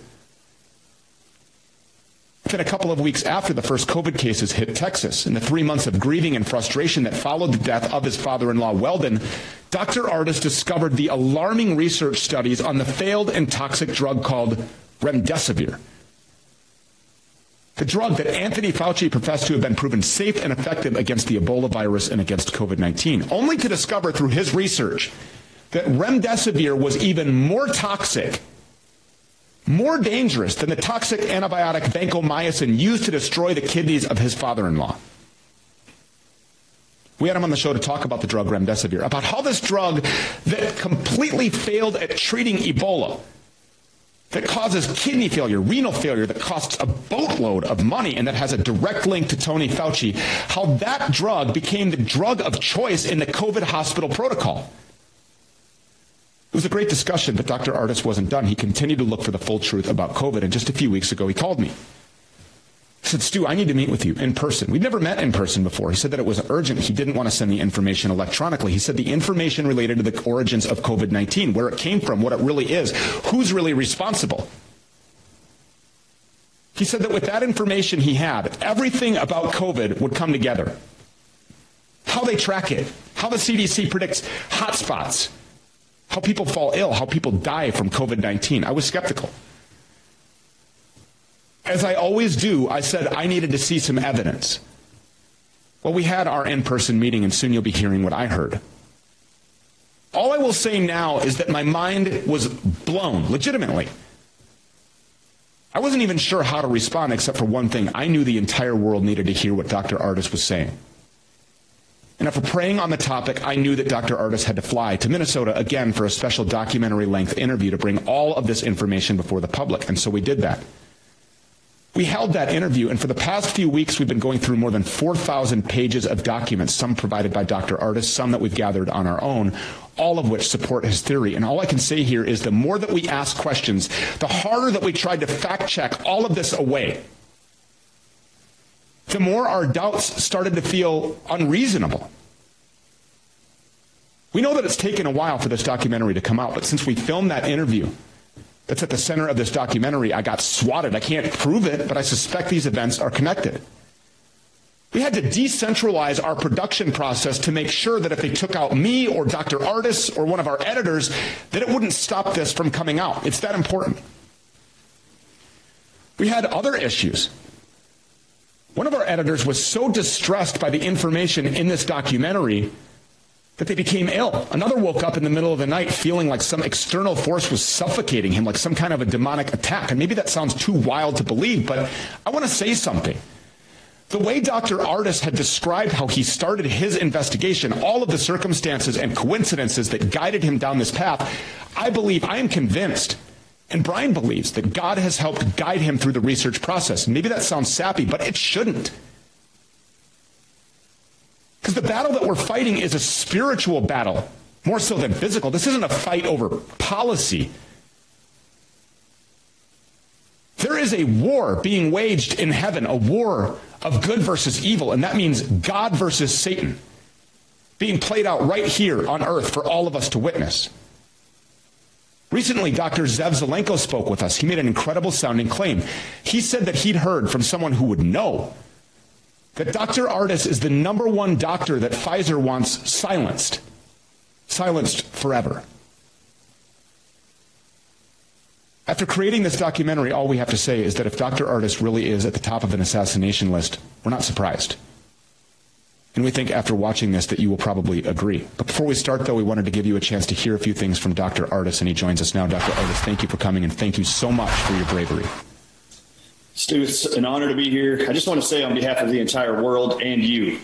Within a couple of weeks after the first COVID cases hit Texas, in the 3 months of grieving and frustration that followed the death of his father-in-law Weldon, Dr. Ardis discovered the alarming research studies on the failed and toxic drug called remdesivir. The drug that Anthony Fauci professed to have been proven safe and effective against the Ebola virus and against COVID-19, only to discover through his research that remdesivir was even more toxic more dangerous than the toxic antibiotic vancomycin used to destroy the kidneys of his father-in-law. We had him on the show to talk about the drug remdesivir, about how this drug that completely failed at treating Ebola that causes kidney failure, renal failure that costs a boatload of money and that has a direct link to Tony Fauci, how that drug became the drug of choice in the COVID hospital protocol. It was a great discussion, but Dr. Ardis wasn't done. He continued to look for the full truth about COVID and just a few weeks ago he called me. He said, Stew, I need to meet with you in person. We'd never met in person before. He said that it was urgent. He didn't want to send the information electronically. He said the information related to the origins of COVID-19, where it came from, what it really is, who's really responsible. He said that with that information he had, everything about COVID would come together. How they track it, how the CDC predicts hotspots, how people fall ill, how people die from COVID-19. I was skeptical. As I always do, I said I needed to see some evidence. Well, we had our in-person meeting and soon you'll be hearing what I heard. All I will say now is that my mind was blown, legitimately. I wasn't even sure how to respond except for one thing. I knew the entire world needed to hear what Dr. Ardis was saying. And after praying on the topic, I knew that Dr. Ardis had to fly to Minnesota again for a special documentary length interview to bring all of this information before the public. And so we did that. We held that interview and for the past few weeks we've been going through more than 4,000 pages of documents, some provided by Dr. Ardis, some that we've gathered on our own, all of which support his theory. And all I can say here is the more that we ask questions, the harder that we tried to fact check all of this away. The more our doubts started to feel unreasonable. We know that it's taken a while for this documentary to come out, but since we filmed that interview, that's at the center of this documentary. I got swatted. I can't prove it, but I suspect these events are connected. We had to decentralize our production process to make sure that if they took out me or Dr. Ardis or one of our editors, that it wouldn't stop this from coming out. It's that important. We had other issues. One of our editors was so distressed by the information in this documentary that they became ill. Another woke up in the middle of the night feeling like some external force was suffocating him like some kind of a demonic attack. And maybe that sounds too wild to believe, but I want to say something. The way Dr. Ardis had described how he started his investigation, all of the circumstances and coincidences that guided him down this path, I believe, I am convinced and Bryan believes that God has helped guide him through the research process. Maybe that sounds sappy, but it shouldn't. Because the battle that we're fighting is a spiritual battle, more so than physical. This isn't a fight over policy. There is a war being waged in heaven, a war of good versus evil, and that means God versus Satan being played out right here on earth for all of us to witness. Recently, Dr. Zev Zelenko spoke with us. He made an incredible sounding claim. He said that he'd heard from someone who would know that Dr. Ardis is the number one doctor that Pfizer wants silenced. Silenced forever. After creating this documentary, all we have to say is that if Dr. Ardis really is at the top of an assassination list, we're not surprised. And we think after watching this that you will probably agree. But before we start though, we wanted to give you a chance to hear a few things from Dr. Ardis and he joins us now. Dr. Ardis, thank you for coming and thank you so much for your bravery. Stew, it's an honor to be here. I just want to say on behalf of the entire world and you,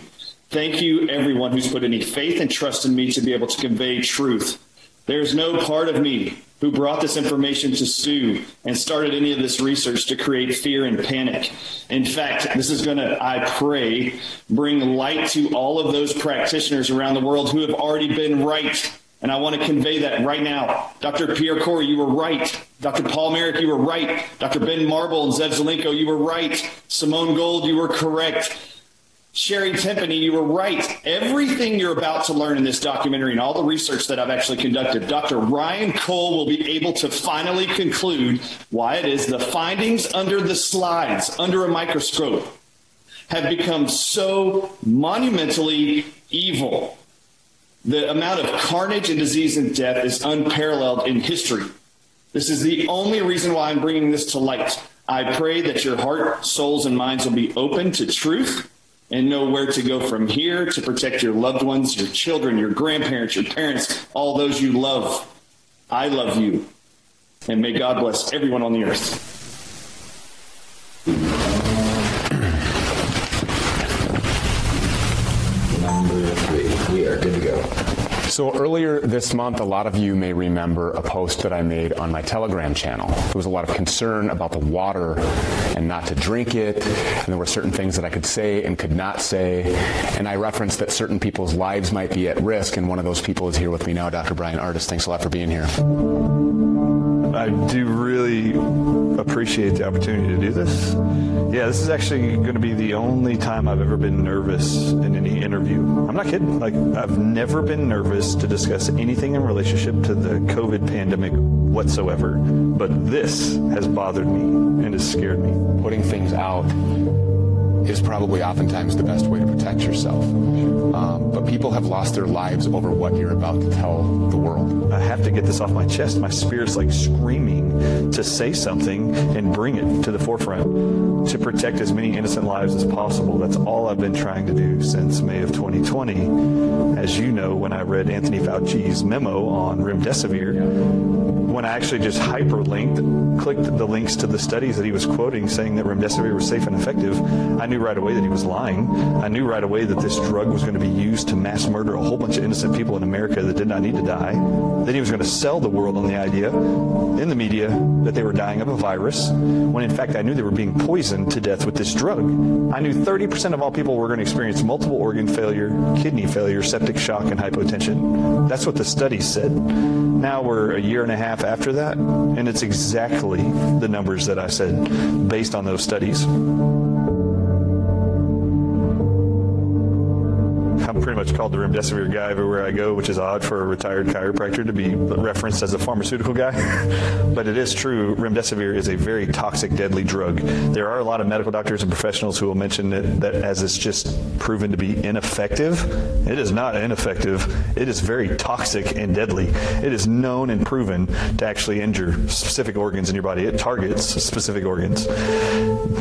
thank you everyone who's put any faith and trust in me to be able to convey truth. There's no part of me who brought this information to Sue and started any of this research to create fear and panic. In fact, this is going to, I pray, bring light to all of those practitioners around the world who have already been right. And I want to convey that right now. Dr. Pierre Kory, you were right. Dr. Paul Marik, you were right. Dr. Ben Marble and Zev Zelenko, you were right. Simone Gold, you were correct. Sherri Tenpenny, you were right. Everything you're about to learn in this documentary and all the research that I've actually conducted, Dr. Ryan Cole will be able to finally conclude why it is the findings under the slides, under a microscope have become so monumentally evil. The amount of carnage and disease and death is unparalleled in history. This is the only reason why I'm bringing this to light. I pray that your heart, souls, and minds will be open to truth and know where to go from here to protect your loved ones, your children, your grandparents, your parents, all those you love. I love you. And may God bless everyone on the earth. Number three. We are good to go. So earlier this month, a lot of you may remember a post that I made on my Telegram channel. There was a lot of concern about the water and not to drink it, and there were certain things that I could say and could not say, and I referenced that certain people's lives might be at risk, and one of those people is here with me now, Dr. Bryan Ardis. Thanks a lot for being here. I do really appreciate the opportunity to do this. Yeah, this is actually going to be the only time I've ever been nervous in any interview. I'm not kidding. Like I've never been nervous to discuss anything in relationship to the COVID pandemic whatsoever, but this has bothered me and has scared me. Putting things out is probably oftentimes the best way to protect yourself. Um, but people have lost their lives over what you're about to tell the world. I have to get this off my chest. My spirit's like screaming to say something and bring it to the forefront to protect as many innocent lives as possible. That's all I've been trying to do since May of 2020. As you know, when I read Anthony Fauci's memo on remdesivir, when I actually just hyperlinked, clicked the links to the studies that he was quoting saying that remdesivir was safe and effective, I knew right away that he was lying. I knew right away that this drug was going to be used to mass murder a whole bunch of innocent people in America that did not need to die. Then he was going to sell the world on the idea in the media that they were dying of a virus, when in fact I knew they were being poisoned to death with this drug. I knew 30% of all people were going to experience multiple organ failure, kidney failure, septic shock, and hypotension. That's what the studies said. Now we're a year and a half after that, and it's exactly the numbers that I said based on those studies. I'm pretty much called the remdesivir guy everywhere I go, which is odd for a retired chiropractor to be referenced as a pharmaceutical guy. but it is true, remdesivir is a very toxic, deadly drug. There are a lot of medical doctors and professionals who will mention it that as it's just proven to be ineffective. It is not ineffective. It is very toxic and deadly. It is known and proven to actually injure specific organs in your body. It targets specific organs.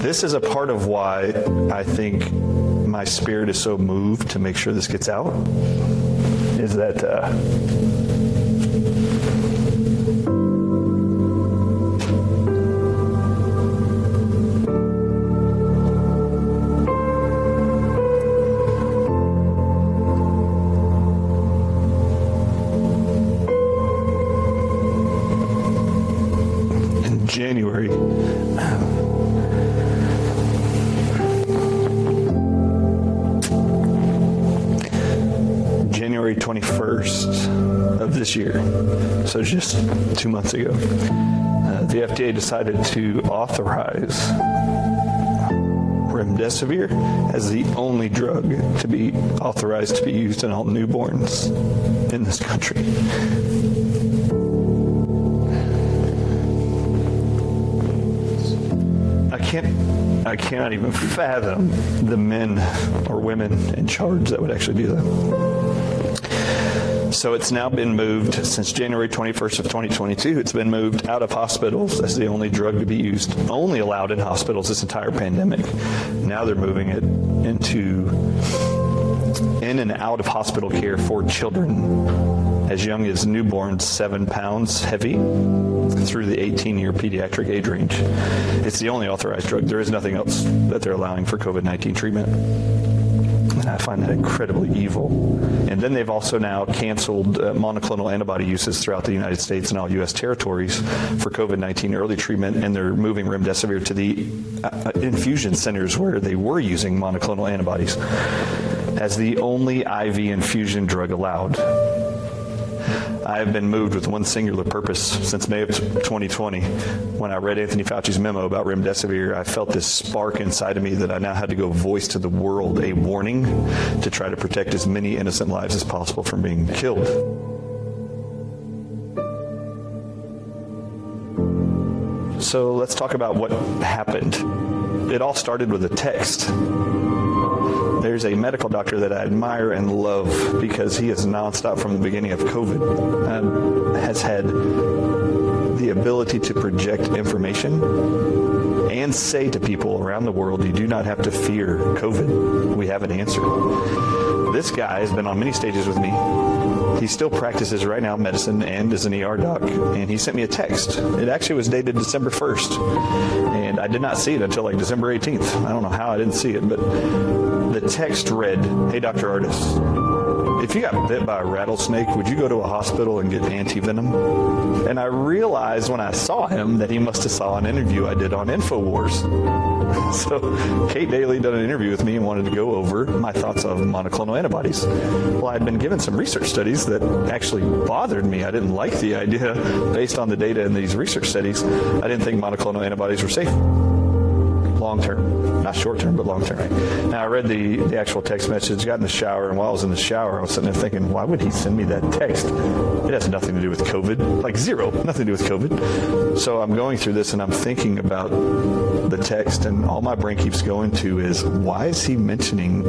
This is a part of why I think my spirit is so moved to make sure this gets out is that uh, So just 2 months ago. Uh, the FDA decided to authorize remdesivir as the only drug to be authorized to be used in all newborns in this country. I can't I cannot even fathom the men or women in charge that would actually do that. So it's now been moved since January 21st of 2022 it's been moved out of hospitals as the only drug to be used only allowed in hospitals this entire pandemic. Now they're moving it into in and out of hospital care for children as young as newborns 7 pounds heavy through the 18-year pediatric age range. It's the only authorized drug. There is nothing else that they're allowing for COVID-19 treatment. I find that incredibly evil. And then they've also now canceled uh, monoclonal antibody uses throughout the United States and all US territories for COVID-19 early treatment and they're moving remdesivir to the uh, infusion centers where they were using monoclonal antibodies as the only IV infusion drug allowed. I have been moved with one singular purpose since May of 2020. When I read Anthony Fauci's memo about remdesivir, I felt this spark inside of me that I now had to go voice to the world a warning to try to protect as many innocent lives as possible from being killed. So let's talk about what happened. It all started with a text. There's a medical doctor that I admire and love because he is nonstop from the beginning of COVID. Um, has had the ability to project information and say to people around the world you do not have to fear COVID. We have an answer. This guy has been on many stages with me. He still practices right now medicine and is an ER doc and he sent me a text. It actually was dated December 1st and I did not see it until like December 18th. I don't know how I didn't see it, but the text read, "Hey Dr. Ardis, if you got bit by a rattlesnake, would you go to a hospital and get anti-venom? And I realized when I saw him that he must have saw an interview I did on InfoWars. so Kate Dalley did an interview with me and wanted to go over my thoughts of monoclonal antibodies. Well, I had been given some research studies that actually bothered me. I didn't like the idea based on the data in these research studies. I didn't think monoclonal antibodies were safe long term not short term but long term now i read the the actual text message got in the shower and while i was in the shower i was sitting there thinking why would he send me that text? It has nothing to do with covid. Like zero. Nothing to do with covid. So i'm going through this and i'm thinking about the text and all my brain keeps going to is why is he mentioning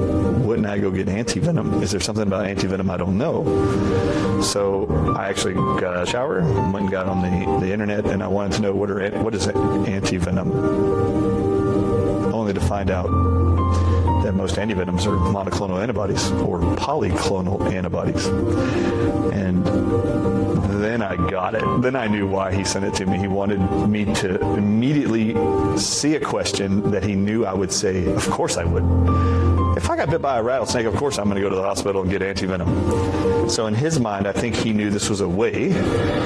wouldn't i go get anti-venom? Is there something about anti-venom i don't know? So i actually got a shower went and got on the the internet and i wanted to know what are what is anti-venom find out that most antivenoms are monoclonal antibodies or polyclonal antibodies. And then I got it. Then I knew why he sent it to me. He wanted me to immediately see a question that he knew I would say, "Of course I would." If I got bit by a rattlesnake, of course I'm going to go to the hospital and get antivenom. So in his mind, I think he knew this was a way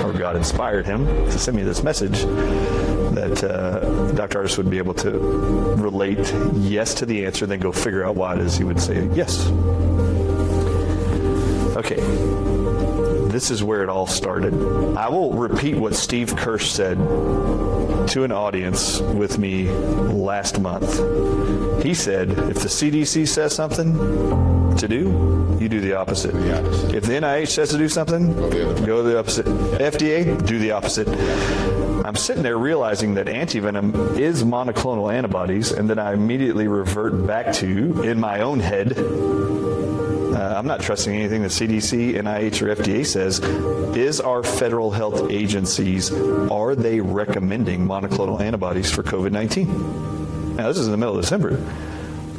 or God inspired him to send me this message that uh, Dr. Ardis would be able to relate yes to the answer then go figure out why it is he would say yes. Okay. This is where it all started. I will repeat what Steve Kirsch said to an audience with me last month. He said, if the CDC says something to do, you do the opposite. If the NIH says to do something, go the opposite. FDA, do the opposite. I'm sitting there realizing that antivenom is monoclonal antibodies and then I immediately revert back to in my own head uh, I'm not trusting anything the CDC, NIH or FDA says. Is our federal health agencies are they recommending monoclonal antibodies for COVID-19? Now this is in the middle of December.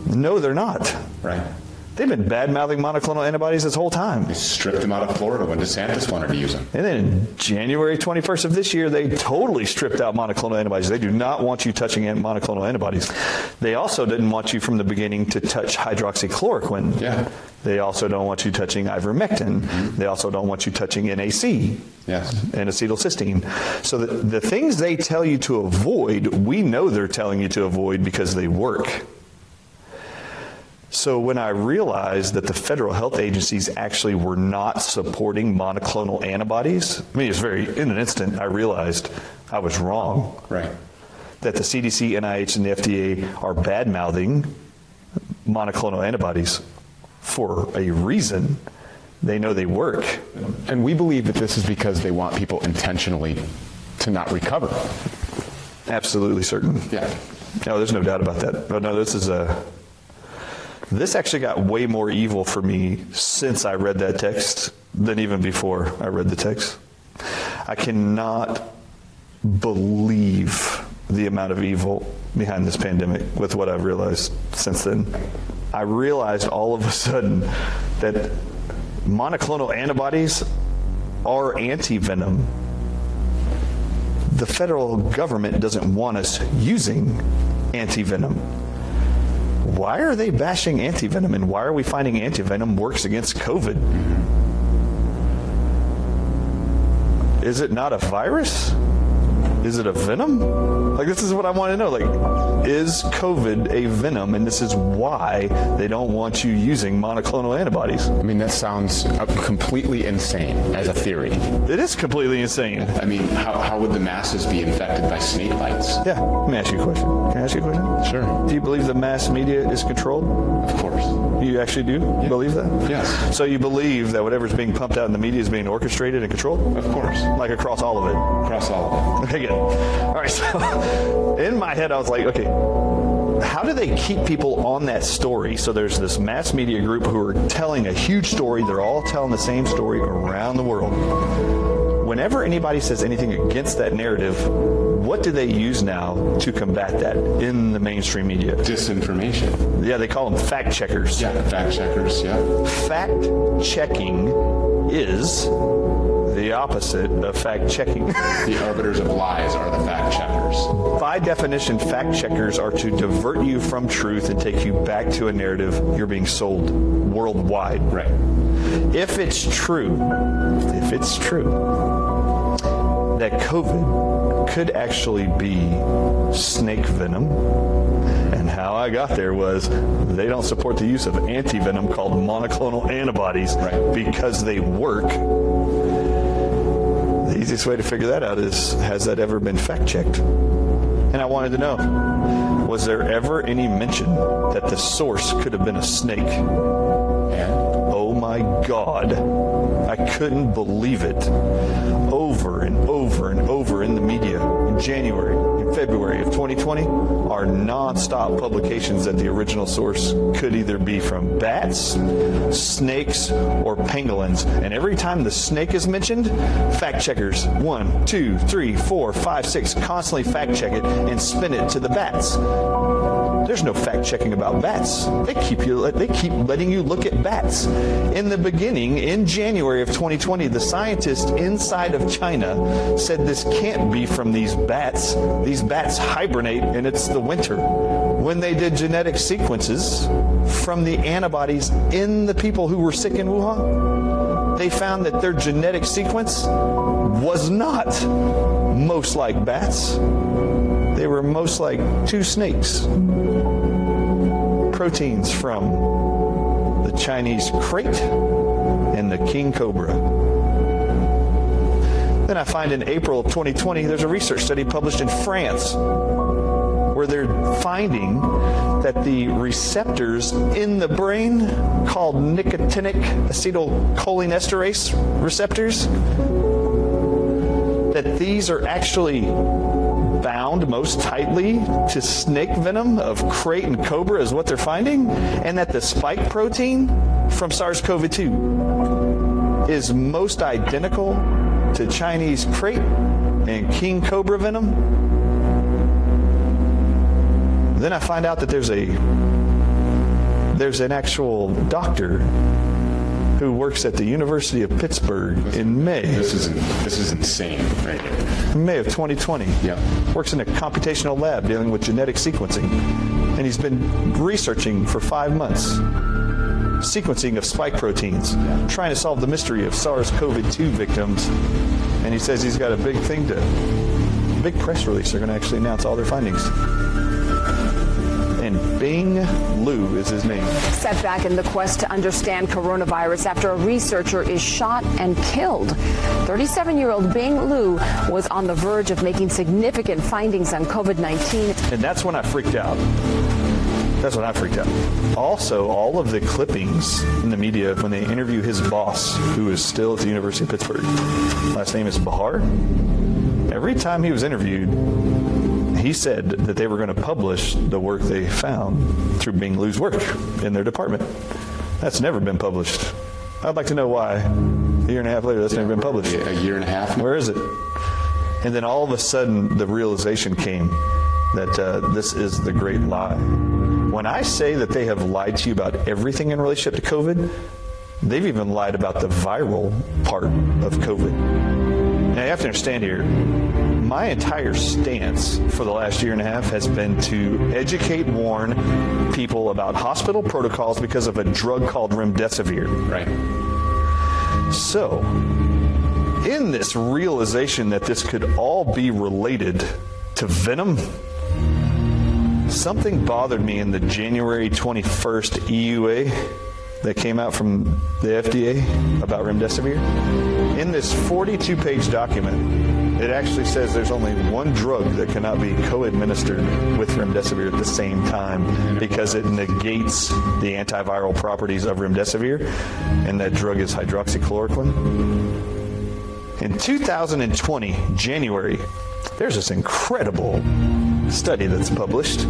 No, they're not. Right. They've been bad-mouthing monoclonal antibodies this whole time. They stripped them out of Florida when DeSantis wanted to use them. And then January 21st of this year, they totally stripped out monoclonal antibodies. They do not want you touching monoclonal antibodies. They also didn't want you from the beginning to touch hydroxychloroquine. Yeah. They also don't want you touching ivermectin. Mm -hmm. They also don't want you touching NAC. Yes. N-acetylcysteine. So the, the things they tell you to avoid, we know they're telling you to avoid because they work. So when I realized that the federal health agencies actually were not supporting monoclonal antibodies, I mean it's very in an instant I realized I was wrong. Right. That the CDC, NIH and the FDA are bad-mouthing monoclonal antibodies for a reason. They know they work. And we believe that this is because they want people intentionally to not recover. Absolutely certain. Yeah. No, there's no doubt about that. But no, this is a this actually got way more evil for me since I read that text than even before I read the text. I cannot believe the amount of evil behind this pandemic with what I've realized since then. I realized all of a sudden that monoclonal antibodies are antivenom. The federal government doesn't want us using antivenom why are they bashing antivenom and why are we finding antivenom works against covid? Is it not a virus is it a venom? Like this is what I want to know. Like is COVID a venom and this is why they don't want you using monoclonal antibodies? I mean that sounds uh, completely insane as a theory. It is completely insane. I mean how how would the masses be infected by snake bites? Yeah, let me ask you a question. Can I ask you a question? Sure. Do you believe the mass media is controlled? Of course. You actually do yeah. believe that? Yes. So you believe that whatever's being pumped out in the media is being orchestrated and controlled? Of course. Like across all of it. Across all of it. Okay, good. All right, so in my head I was like, okay, how do they keep people on that story? So there's this mass media group who are telling a huge story. They're all telling the same story around the world. Whenever anybody says anything against that narrative, what do they use now to combat that in the mainstream media? Disinformation. Yeah, they call them fact checkers. Yeah, fact checkers, yeah. Fact checking is the opposite of fact checking. the arbiters of lies are the fact checkers. By definition, fact checkers are to divert you from truth and take you back to a narrative you're being sold worldwide. Right. If it's true, if it's true that COVID could actually be snake venom, and how I got there was they don't support the use of antivenom called monoclonal antibodies right. because they work easiest way to figure that out is has that ever been fact checked? And I wanted to know was there ever any mention that the source could have been a snake? And oh my god. I couldn't believe it. Over and over and over in the media January, in February of 2020 are non-stop publications that the original source could either be from bats, snakes, or pangolins. And every time the snake is mentioned, fact checkers, one, two, three, four, five, six, constantly fact check it and spin it to the bats. There's no fact checking about bats. They keep you they keep letting you look at bats. In the beginning in January of 2020, the scientists inside of China said this can't be from these bats. These bats hibernate and it's the winter. When they did genetic sequences from the antibodies in the people who were sick in Wuhan, they found that their genetic sequence was not most like bats. They were most like two snakes. Proteins from the Chinese krait and the king cobra. Then I find in April of 2020 there's a research study published in France where they're finding that the receptors in the brain called nicotinic acetylcholinesterase receptors that these are actually bound most tightly to snake venom of krait and cobra is what they're finding and that the spike protein from SARS-CoV-2 is most identical to Chinese krait and king cobra venom. Then I find out that there's a there's an actual doctor who works at the University of Pittsburgh in May. This is this is insane right here. May of 2020. Yeah. Works in a computational lab dealing with genetic sequencing. And he's been researching for 5 months sequencing of spike proteins, trying to solve the mystery of SARS-CoV-2 victims. And he says he's got a big thing to big press release they're going to actually announce all their findings Bing Liu is his name. Setback in the quest to understand coronavirus after a researcher is shot and killed. 37-year-old Bing Liu was on the verge of making significant findings on COVID-19. And that's when I freaked out. That's when I freaked out. Also, all of the clippings in the media when they interview his boss, who is still at the University of Pittsburgh. Last name is Bahar. Every time he was interviewed, he said that they were going to publish the work they found through Bing Liu's work in their department. That's never been published. I'd like to know why. A year and a half later that's yeah, never been published. A year and a half. Where is it? And then all of a sudden the realization came that uh, this is the great lie. When I say that they have lied to you about everything in relationship to COVID, they've even lied about the viral part of COVID. Now you have to understand here, my entire stance for the last year and a half has been to educate warn people about hospital protocols because of a drug called remdesivir. Right. So in this realization that this could all be related to venom something bothered me in the January 21st EUA that came out from the FDA about remdesivir. In this 42 page document it actually says there's only one drug that cannot be co-administered with remdesivir at the same time because it negates the antiviral properties of remdesivir and that drug is hydroxychloroquine. In 2020, January, there's this incredible study that's published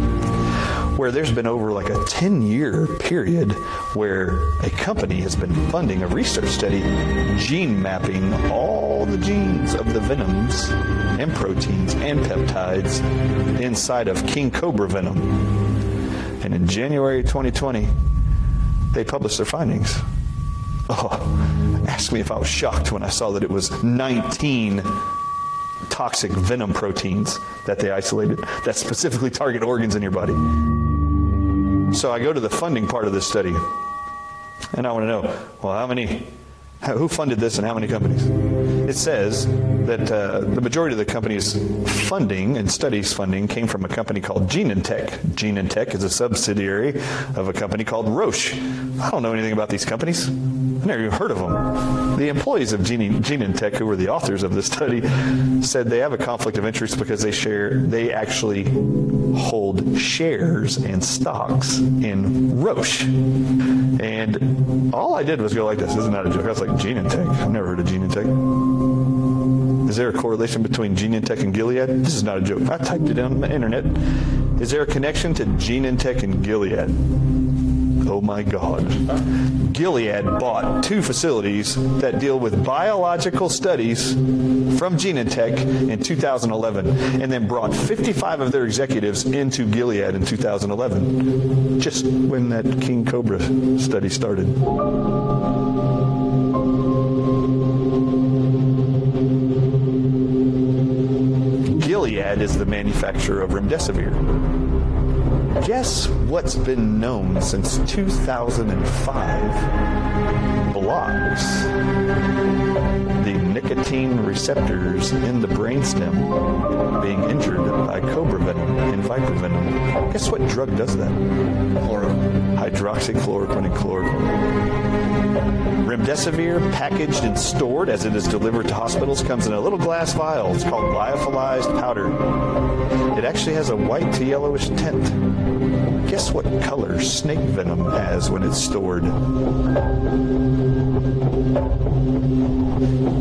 where there's been over like a 10-year period where a company has been funding a research study gene mapping all the genes of the venoms and proteins and peptides inside of king cobra venom. And in January 2020, they published their findings. Oh, ask me if I was shocked when I saw that it was 19 toxic venom proteins that they isolated that specifically target organs in your body. So I go to the funding part of this study. And I want to know, well, how many who funded this and how many companies? It says that uh, the majority of the company's funding and studies funding came from a company called Genentech. Genentech is a subsidiary of a company called Roche. I don't know anything about these companies. I've never even heard of them. The employees of Gene Genentech who were the authors of this study said they have a conflict of interest because they share they actually hold shares and stocks in Roche. And all I did was go like this. This is not a joke. I was like Genentech. I've never heard of Genentech. Is there a correlation between Genentech and Gilead? This is not a joke. I typed it on the internet. Is there a connection to Genentech and Gilead? Oh my god. Gilead bought two facilities that deal with biological studies from Genentech in 2011 and then brought 55 of their executives into Gilead in 2011 just when that King Cobra study started. Gilead is the manufacturer of remdesivir. Guess what's been known since 2005 blocks the nicotine receptors in the brainstem being injured by cobra venom and viper venom. Guess what drug does that? Chloroquine. Hydroxychloroquine and chloroquine. Remdesivir packaged and stored as it is delivered to hospitals comes in a little glass vial. It's called lyophilized powder. It actually has a white to yellowish tint. Guess what color snake venom has when it's stored?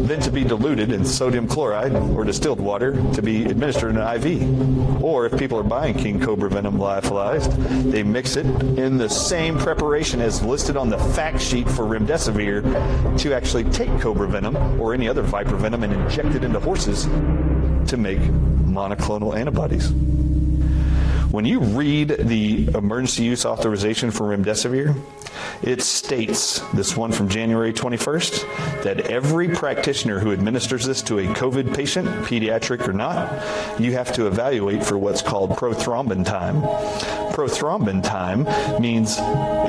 Then to be diluted in sodium chloride or distilled water to be administered in an IV. Or if people are buying King Cobra venom lyophilized, they mix it in the same preparation as listed on the fact sheet for remdesivir to actually take cobra venom or any other viper venom and inject it into horses to make monoclonal antibodies. When you read the emergency use authorization for remdesivir, it states this one from January 21st that every practitioner who administers this to a COVID patient, pediatric or not, you have to evaluate for what's called prothrombin time. Prothrombin time means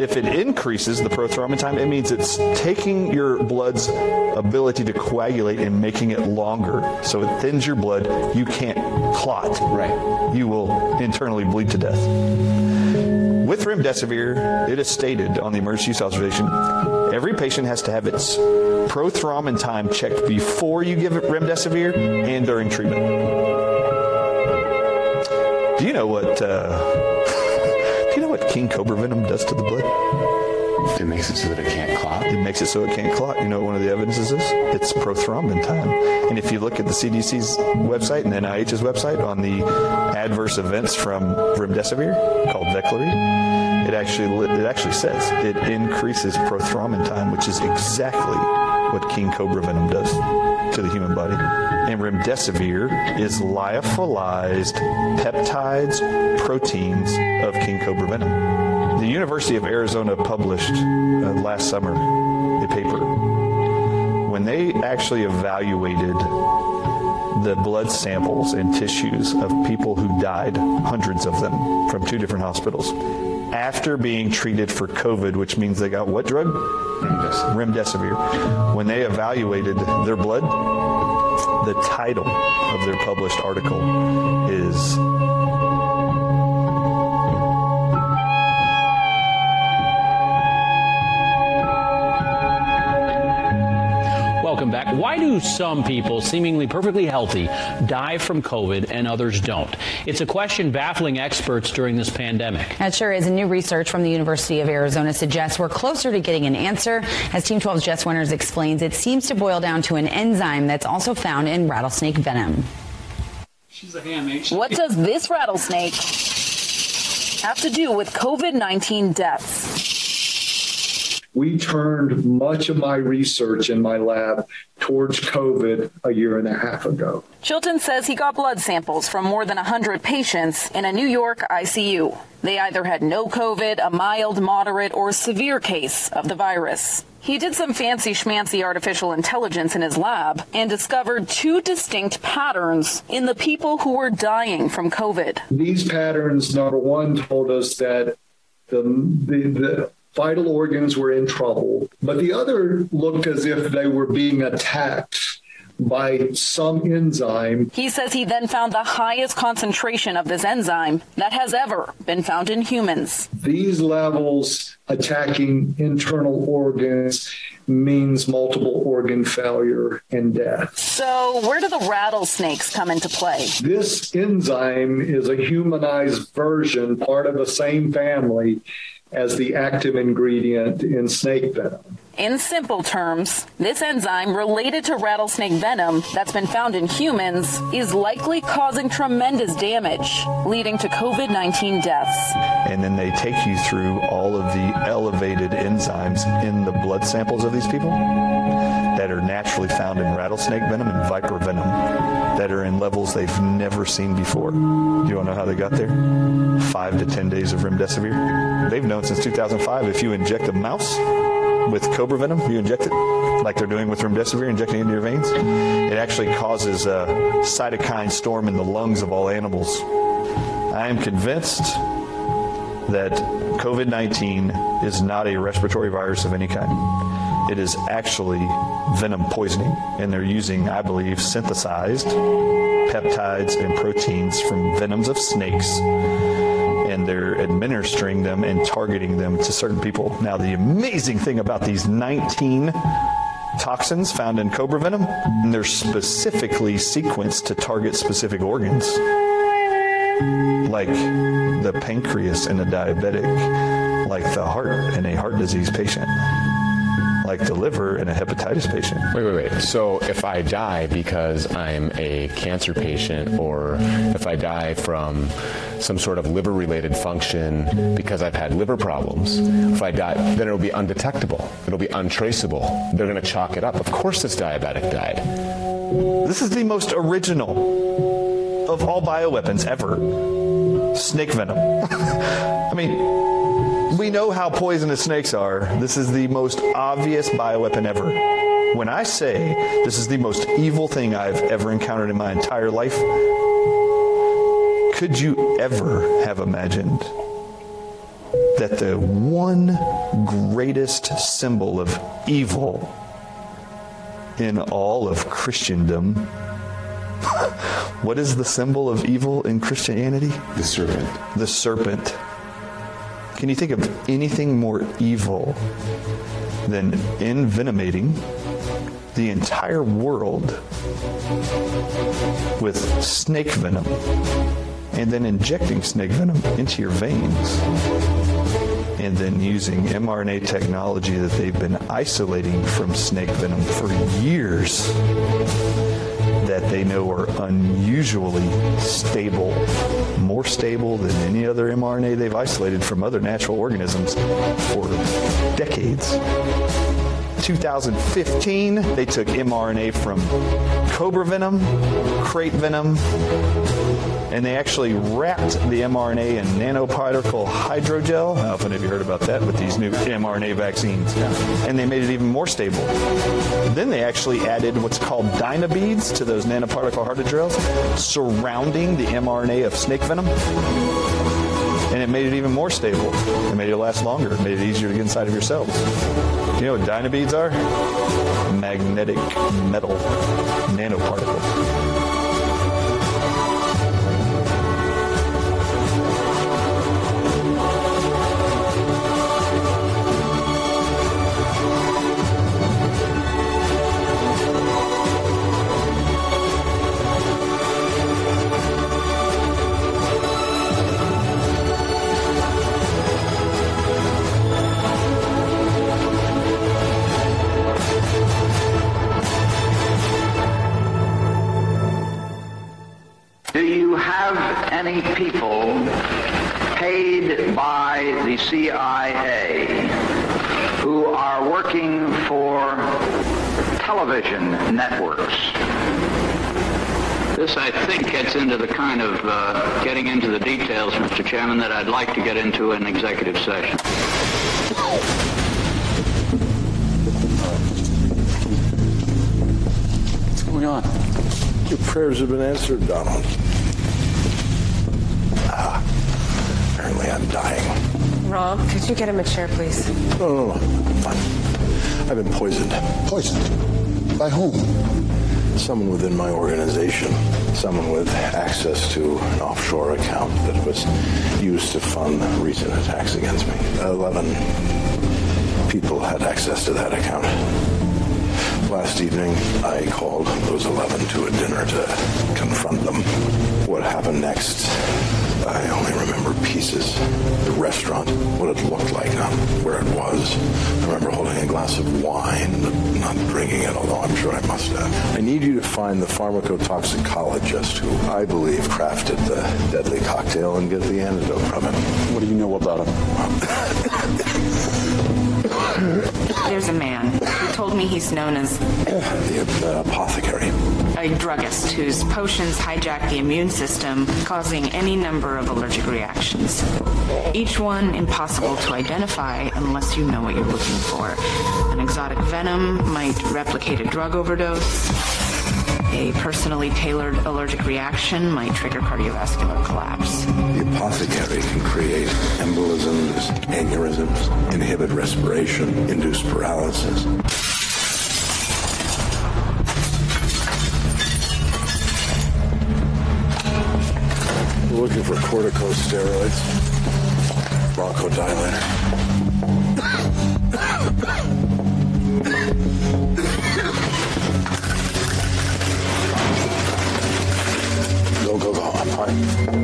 if it increases the prothrombin time, it means it's taking your blood's ability to coagulate and making it longer. So it thins your blood, you can't clot. Right. You will internally bleed to death. With remdesivir, it is stated on the emergency use authorization, every patient has to have its prothrombin time checked before you give it remdesivir and during treatment. Do you know what uh, do you know what king cobra venom does to the blood? It makes it so that it can't clot. It makes it so it can't clot. You know what one of the evidences is? It's prothrombin time. And if you look at the CDC's website and NIH's website on the adverse events from remdesivir called Veklury, it actually it actually says it increases prothrombin time, which is exactly what king cobra venom does to the human body. And remdesivir is lyophilized peptides, proteins of king cobra venom. The University of Arizona published uh, last summer a paper when they actually evaluated the blood samples and tissues of people who died, hundreds of them from two different hospitals after being treated for COVID, which means they got what drug? Remdesivir. Remdesivir. When they evaluated their blood, the title of their published article is Why do some people, seemingly perfectly healthy, die from COVID and others don't? It's a question baffling experts during this pandemic. That sure is. A new research from the University of Arizona suggests we're closer to getting an answer. As Team 12's Jess Winters explains, it seems to boil down to an enzyme that's also found in rattlesnake venom. She's a ham. What does this rattlesnake have to do with COVID-19 deaths. We turned much of my research in my lab towards COVID a year and a half ago. Chilton says he got blood samples from more than 100 patients in a New York ICU. They either had no COVID, a mild, moderate, or severe case of the virus. He did some fancy schmancy artificial intelligence in his lab and discovered two distinct patterns in the people who were dying from COVID. These patterns number 1 told us that the the, the vital organs were in trouble, but the other looked as if they were being attacked by some enzyme. He says he then found the highest concentration of this enzyme that has ever been found in humans. These levels attacking internal organs means multiple organ failure and death. So, where do the rattlesnakes come into play? This enzyme is a humanized version, part of the same family as the active ingredient in snake venom. In simple terms, this enzyme related to rattlesnake venom that's been found in humans is likely causing tremendous damage, leading to COVID-19 deaths. And then they take you through all of the elevated enzymes in the blood samples of these people that are naturally found in rattlesnake venom and viper venom that are in levels they've never seen before. Do you want to know how they got there? 5 to 10 days of remdesivir. They've known since 2005 if you inject a mouse with cobra venom, you inject it like they're doing with remdesivir injecting into your veins, it actually causes a cytokine storm in the lungs of all animals. I am convinced that COVID-19 is not a respiratory virus of any kind. It is actually venom poisoning and they're using I believe synthesized peptides and proteins from venoms of snakes and they're administering them and targeting them to certain people. Now the amazing thing about these 19 toxins found in cobra venom, they're specifically sequenced to target specific organs. Like the pancreas in a diabetic, like the heart in a heart disease patient like the liver in a hepatitis patient. Wait, wait, wait. So if I die because I'm a cancer patient or if I die from some sort of liver related function because I've had liver problems, if I die then it'll be undetectable. It'll be untraceable. They're going to chalk it up. Of course this diabetic died. This is the most original of all bioweapons ever. Snake venom. I mean, we know how poisonous snakes are. This is the most obvious bioweapon ever. When I say this is the most evil thing I've ever encountered in my entire life, could you ever have imagined that the one greatest symbol of evil in all of Christendom what is the symbol of evil in Christianity? The serpent. The serpent. Can you think of anything more evil than envenomating the entire world with snake venom and then injecting snake venom into your veins? and then using mRNA technology that they've been isolating from snake venom for years that they know are unusually stable, more stable than any other mRNA they've isolated from other natural organisms for decades. 2015, they took mRNA from cobra venom, krait venom, and they actually wrapped the mRNA in nanoparticle hydrogel. How don't know if any of you heard about that with these new mRNA vaccines. And they made it even more stable. Then they actually added what's called dynabeads to those nanoparticle hydrogels surrounding the mRNA of snake venom and it made it even more stable. It made it last longer. It made it easier to get inside of your cells. You know what dynabeads are? Magnetic metal nanoparticles. Have any people paid by the CIA who are working for television networks. This, I think, gets into the kind of uh, getting into the details, Mr. Chairman, that I'd like to get into in executive session. What's going on? Your prayers have been answered, Donald. Apparently I'm dying. Rob, could you get him a chair, please? No, no, no. Fine. I've been poisoned. Poisoned? By whom? Someone within my organization. Someone with access to an offshore account that was used to fund recent attacks against me. Eleven people had access to that account. Last evening, I called those 11 to a dinner to confront them. What happened next, I only remember pieces. The restaurant, what it looked like, not where it was. I remember holding a glass of wine, but not drinking it, although I'm sure I must have. I need you to find the pharmacotoxicologist who I believe crafted the deadly cocktail and get the antidote from him. What do you know about him? There's a man who told me he's known as the uh, apothecary. A druggist whose potions hijack the immune system, causing any number of allergic reactions. Each one impossible to identify unless you know what you're looking for. An exotic venom might replicate a drug overdose. A personally tailored allergic reaction might trigger cardiovascular collapse. The apothecary can create embolisms, aneurysms, inhibit respiration, induce paralysis. Looking for corticosteroids, bronchodilator. Go, go, go. I'm fine.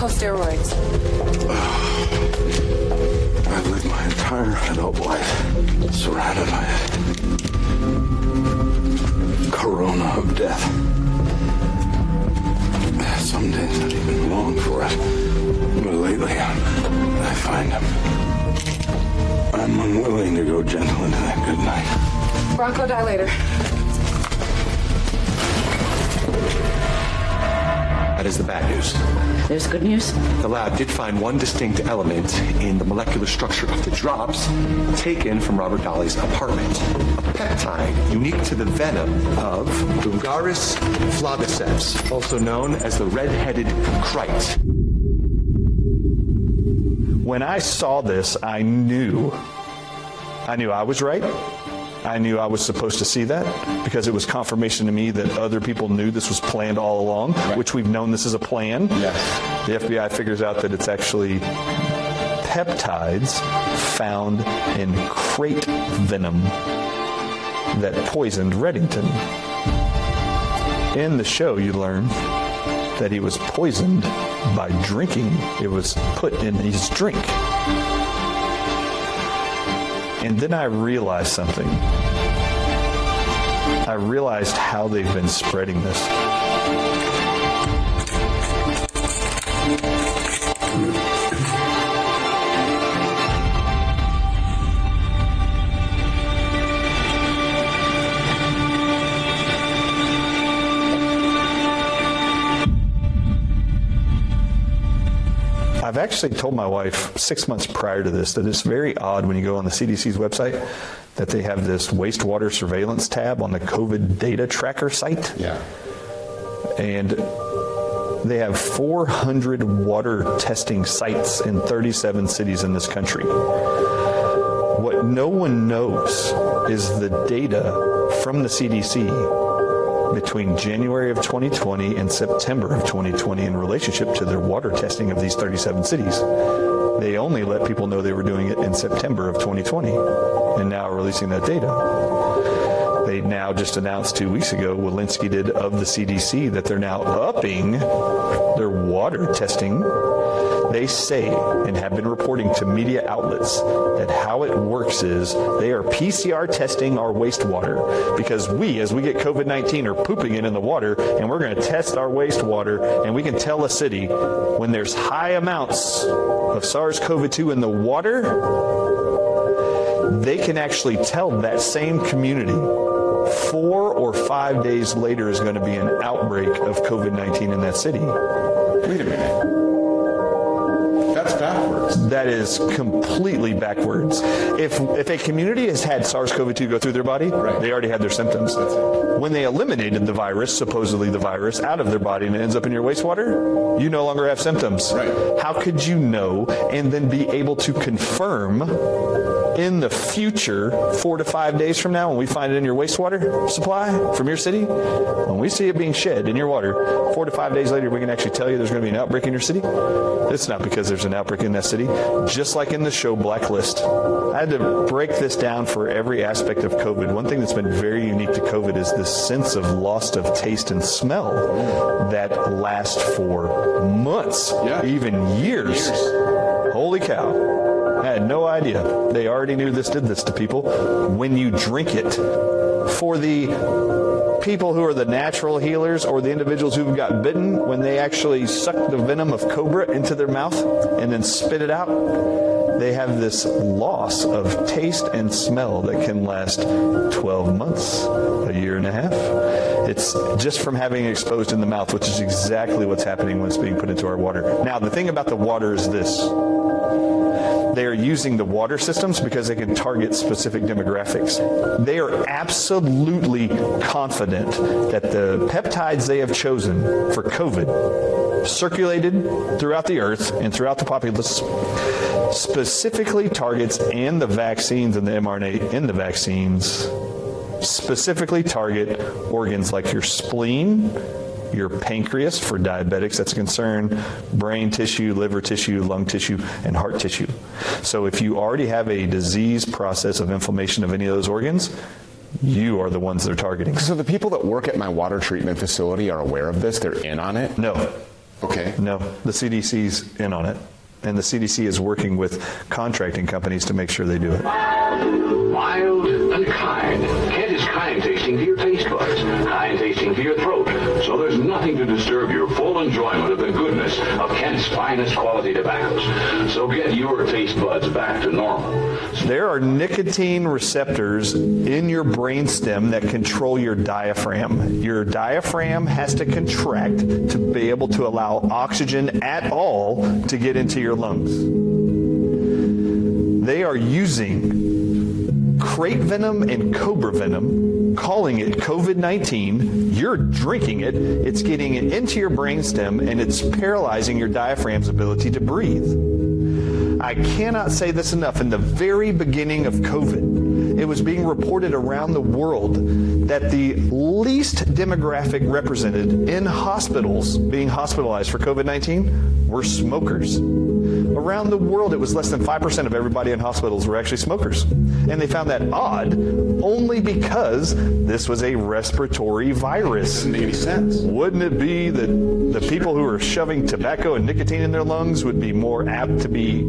Corticosteroids. I've lived my entire adult life surrounded by it. Corona of death. Some days I'd even long for it. But lately, I find I'm unwilling to go gentle into that good night. Bronchodilator. That is the bad news. There's good news. The lab did find one distinct element in the molecular structure of the drops taken from Robert Dolly's apartment. A peptide unique to the venom of Bungarus flaviceps, also known as the red-headed krait. When I saw this, I knew I knew I was right. I knew I was supposed to see that because it was confirmation to me that other people knew this was planned all along, which we've known this is a plan. Yes. The FBI figures out that it's actually peptides found in krait venom that poisoned Reddington. In the show you learn that he was poisoned by drinking. It was put in his drink. And then I realized something. I realized how they've been spreading this. I've actually told my wife 6 months prior to this that it's very odd when you go on the CDC's website that they have this wastewater surveillance tab on the COVID data tracker site. Yeah. And they have 400 water testing sites in 37 cities in this country. What no one knows is the data from the CDC between January of 2020 and September of 2020 in relationship to their water testing of these 37 cities. They only let people know they were doing it in September of 2020 and now releasing that data. They now just announced 2 weeks ago Walensky did of the CDC that they're now upping their water testing. They say and have been reporting to media outlets that how it works is they are PCR testing our wastewater because we as we get COVID-19 are pooping it in the water and we're going to test our wastewater and we can tell a city when there's high amounts of SARS-CoV-2 in the water they can actually tell that same community 4 or 5 days later is going to be an outbreak of COVID-19 in that city. Wait a minute. That is completely backwards. If if a community has had SARS-CoV-2 go through their body, they already had their symptoms. When they eliminated the virus, supposedly the virus out of their body and it ends up in your wastewater, you no longer have symptoms. How could you know and then be able to confirm in the future 4 to 5 days from now when we find it in your wastewater supply from your city when we see it being shed in your water 4 to 5 days later we can actually tell you there's going to be an outbreak in your city. It's not because there's an outbreak in that city. Just like in the show blacklist I had to break this down for every aspect of covid. One thing that's been very unique to covid is this sense of loss of taste and smell that lasts for months even years. holy cow I had no idea. They already knew this did this to people when you drink it. For the people who are the natural healers or the individuals who've got bitten when they actually suck the venom of cobra into their mouth and then spit it out, they have this loss of taste and smell that can last 12 months, a year and a half. It's just from having it exposed in the mouth, which is exactly what's happening when it's being put into our water. Now, the thing about the water is this they are using the water systems because they can target specific demographics. They are absolutely confident that the peptides they have chosen for COVID circulated throughout the earth and throughout the populace specifically targets and the vaccines and the mRNA in the vaccines specifically target organs like your spleen, your pancreas for diabetics that's a concern, brain tissue, liver tissue, lung tissue and heart tissue. So if you already have a disease process of inflammation of any of those organs, you are the ones they're targeting. So the people that work at my water treatment facility are aware of this, they're in on it? No. Okay. No, the CDC's in on it. And the CDC is working with contracting companies to make sure they do it. Mild and kind. Is tasting to your taste buds, kind tasting to your throat. So there's nothing to disturb your full enjoyment of the goodness of Kent's finest quality tobaccos. So get your taste buds back to normal. There are nicotine receptors in your brainstem that control your diaphragm. Your diaphragm has to contract to be able to allow oxygen at all to get into your lungs. They are using krait venom and cobra venom calling it COVID-19 you're drinking it it's getting it into your brainstem and it's paralyzing your diaphragm's ability to breathe. I cannot say this enough. In the very beginning of COVID it was being reported around the world that the least demographic represented in hospitals being hospitalized for COVID-19 were smokers around the world it was less than 5% of everybody in hospitals were actually smokers. And they found that odd only because this was a respiratory virus. Doesn't any sense. Wouldn't it be that the people who are shoving tobacco and nicotine in their lungs would be more apt to be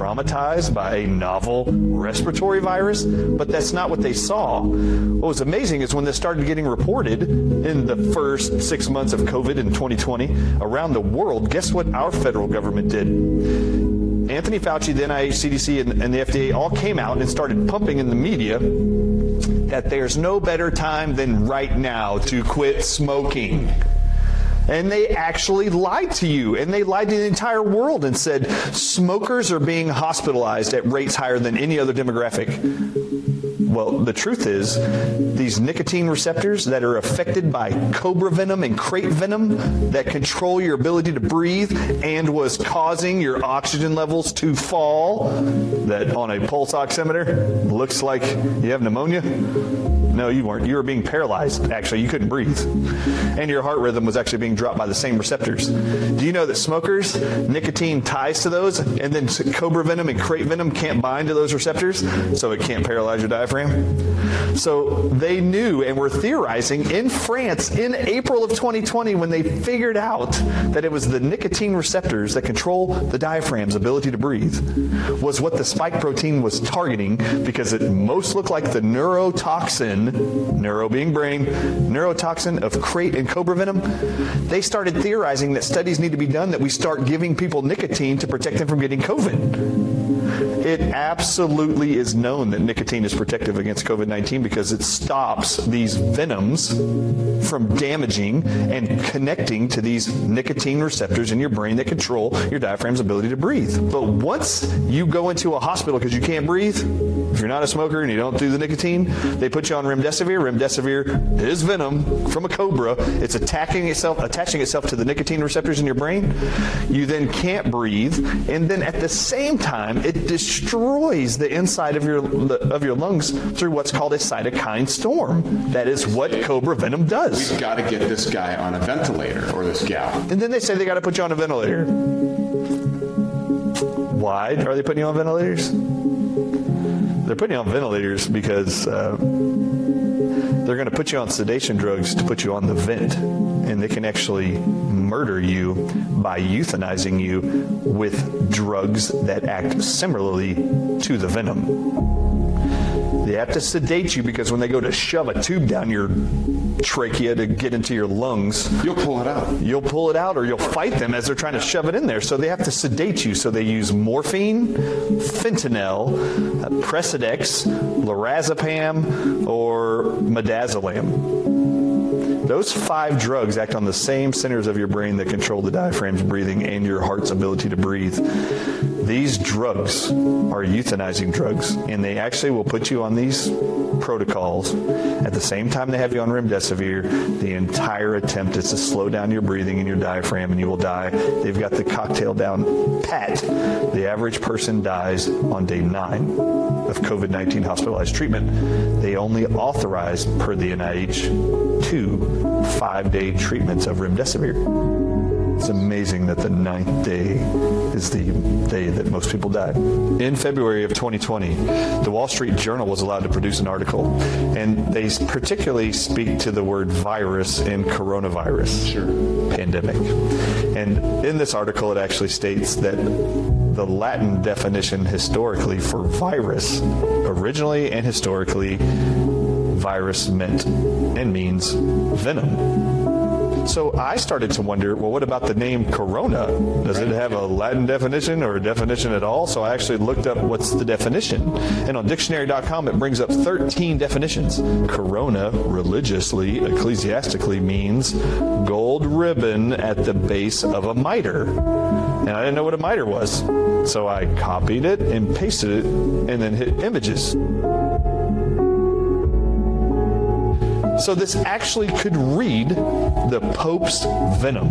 traumatized by a novel respiratory virus but that's not what they saw. What was amazing is when this started getting reported in the first 6 months of covid in 2020 around the world guess what our federal government did? Anthony Fauci, the NIH, CDC and, and the FDA all came out and started pumping in the media that there's no better time than right now to quit smoking and they actually lied to you. And they lied to the entire world and said smokers are being hospitalized at rates higher than any other demographic. Well the truth is these nicotine receptors that are affected by cobra venom and krait venom that control your ability to breathe and was causing your oxygen levels to fall that on a pulse oximeter looks like you have pneumonia No, you weren't. You were being paralyzed. Actually, you couldn't breathe. And your heart rhythm was actually being dropped by the same receptors. Do you know that smokers nicotine ties to those and then cobra venom and krait venom can't bind to those receptors, so it can't paralyze your diaphragm? So they knew and were theorizing in France in April of 2020 when they figured out that it was the nicotine receptors that control the diaphragm's ability to breathe was what the spike protein was targeting because it most looked like the neurotoxin, neuro being brain, neurotoxin of krait and cobra venom. They started theorizing that studies need to be done that we start giving people nicotine to protect them from getting COVID. It absolutely is known that nicotine is protective against COVID-19 because it stops these venoms from damaging and connecting to these nicotine receptors in your brain that control your diaphragm's ability to breathe. But once you go into a hospital because you can't breathe, if you're not a smoker and you don't do the nicotine, they put you on remdesivir. Remdesivir is venom from a cobra. It's attacking itself attaching itself to the nicotine receptors in your brain. You then can't breathe and then at the same time it destroys the inside of your of your lungs through what's called a cytokine storm. That is what cobra venom does. We've got to get this guy on a ventilator or this gal. And then they say they got to put you on a ventilator. Why are they putting you on ventilators? They're putting you on ventilators because uh, they're going to put you on sedation drugs to put you on the vent and they can actually murder you by euthanizing you with drugs that act similarly to the venom. They have to sedate you because when they go to shove a tube down your trachea to get into your lungs, you'll pull it out. You'll pull it out or you'll fight them as they're trying to shove it in there. So they have to sedate you. So they use morphine, fentanyl, uh, Precedex, lorazepam or midazolam. Those five drugs act on the same centers of your brain that control the diaphragm's breathing and your heart's ability to breathe. These drugs are euthanizing drugs and they actually will put you on these protocols. At the same time they have you on remdesivir the entire attempt is to slow down your breathing and your diaphragm and you will die. They've got the cocktail down pat. The average person dies on day 9 of COVID-19 hospitalized treatment they only authorized per the NIH two 5-day treatments of remdesivir it's amazing that the ninth day is the day that most people die. In February of 2020, the Wall Street Journal was allowed to produce an article and they particularly speak to the word virus and coronavirus sure. pandemic. And in this article it actually states that the Latin definition historically for virus. Originally and historically virus meant and means venom so I started to wonder, well what about the name corona? Does it have a Latin definition or a definition at all? So I actually looked up what's the definition. And on dictionary.com it brings up 13 definitions. Corona religiously ecclesiastically means gold ribbon at the base of a mitre. And I didn't know what a mitre was. So I copied it and pasted it and then hit images. So this actually could read the Pope's venom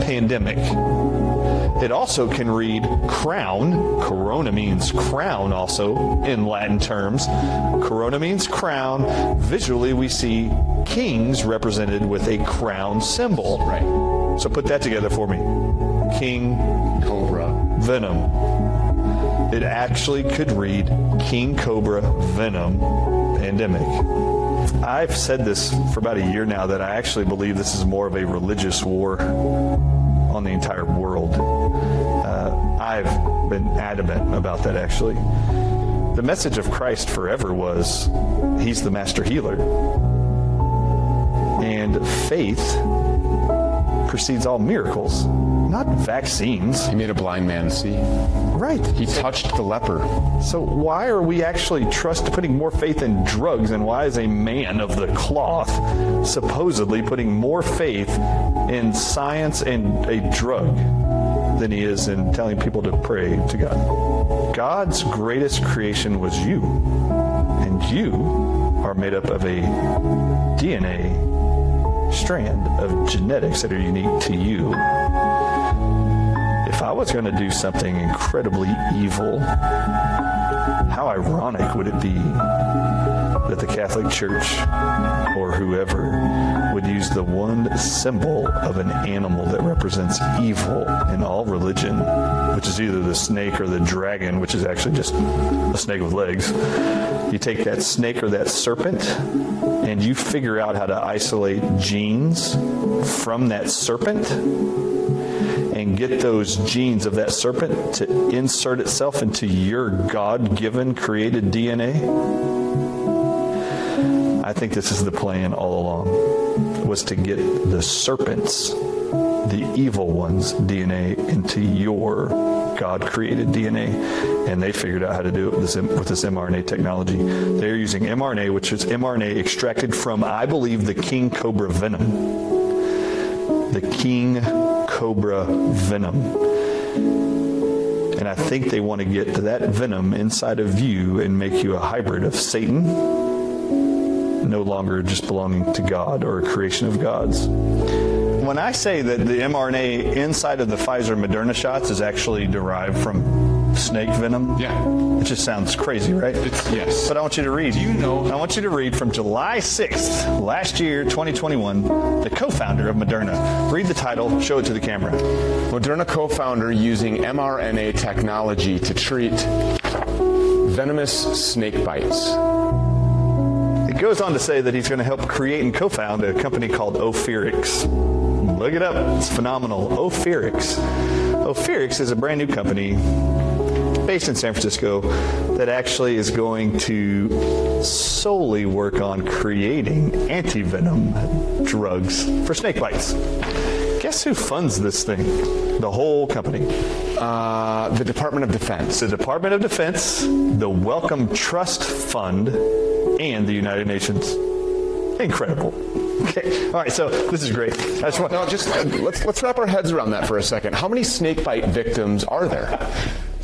pandemic. It also can read crown. Corona means crown also in Latin terms. Corona means crown. Visually we see kings represented with a crown symbol. Right. So put that together for me. King Cobra venom. It actually could read King Cobra venom pandemic. I've said this for about a year now that I actually believe this is more of a religious war on the entire world. Uh, I've been adamant about that actually. The message of Christ forever was he's the master healer. And faith precedes all miracles, not vaccines. He made a blind man see. Right. He touched the leper. So why are we actually trust putting more faith in drugs and why is a man of the cloth supposedly putting more faith in science and a drug than he is in telling people to pray to God? God's greatest creation was you. And you are made up of a DNA strand of genetics that are unique to you. If I was going to do something incredibly evil, how ironic would it be that the Catholic Church or whoever would use the one symbol of an animal that represents evil in all religion, which is either the snake or the dragon, which is actually just a snake with legs. You take that snake or that serpent and you figure out how to isolate genes from that serpent get those genes of that serpent to insert itself into your God-given created DNA? I think this is the plan all along. Was to get the serpents, the evil ones DNA into your God created DNA and they figured out how to do it with this, with this mRNA technology. They're using mRNA which is mRNA extracted from I believe the king cobra venom. The king cobra venom. And I think they want to get to that venom inside of you and make you a hybrid of Satan, no longer just belonging to God or a creation of God's. When I say that the mRNA inside of the Pfizer Moderna shots is actually derived from snake venom. Yeah. It just sounds crazy, right? It's yes. But I want you to read. Do you know I want you to read from July 6th, last year, 2021, the co-founder of Moderna. Read the title, show it to the camera. Moderna co-founder using mRNA technology to treat venomous snake bites. It goes on to say that he's going to help create and co-found a company called Ophirex. Look it up. It's phenomenal. Ophirex. Ophirex is a brand new company based in San Francisco that actually is going to solely work on creating anti-venom drugs for snake bites. Guess who funds this thing? The whole company. Uh, the Department of Defense. The Department of Defense, the Wellcome Trust Fund, and the United Nations. Incredible. Okay. All right, so this is great. I just want no, just uh, let's let's wrap our heads around that for a second. How many snake bite victims are there?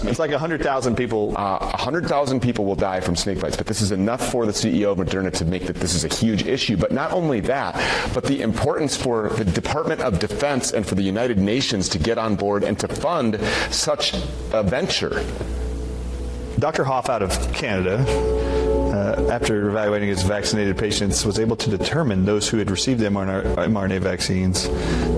It's like 100,000 people. Uh, 100,000 people will die from snake bites, but this is enough for the CEO of Moderna to make that this is a huge issue. But not only that, but the importance for the Department of Defense and for the United Nations to get on board and to fund such a venture. Dr. Hoffe out of Canada uh, after evaluating his vaccinated patients was able to determine those who had received the mRNA, vaccines.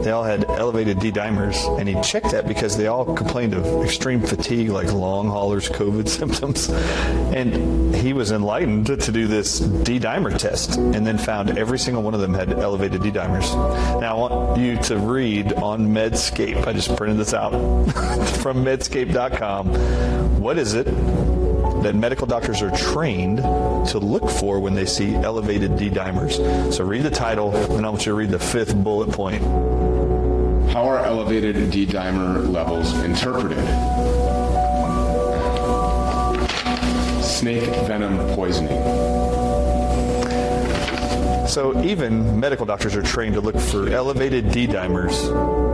They all had elevated D dimers and he checked that because they all complained of extreme fatigue like long haulers covid symptoms. And he was enlightened to, do this D dimer test and then found every single one of them had elevated D dimers now I want you to read on Medscape. I just printed this out. From medscape.com what is it that medical doctors are trained to look for when they see elevated D dimers. So read the title and I want you to read the fifth bullet point. How are elevated D dimer levels interpreted? Snake venom poisoning. So even medical doctors are trained to look for elevated D dimers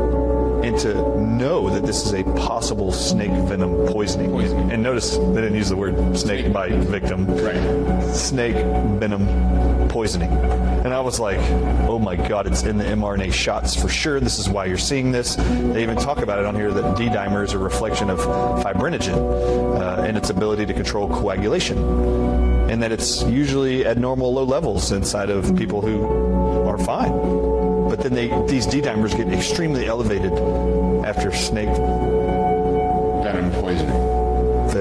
and to know that this is a possible snake venom poisoning. poisoning. And notice they didn't use the word snake bite victim. Right. Snake venom poisoning. And I was like, "Oh my god, it's in the mRNA shots for sure. This is why you're seeing this." They even talk about it on here that D-dimer is a reflection of fibrinogen uh, and its ability to control coagulation. And that it's usually at normal low levels inside of people who are fine but then they these D dimers get extremely elevated after snake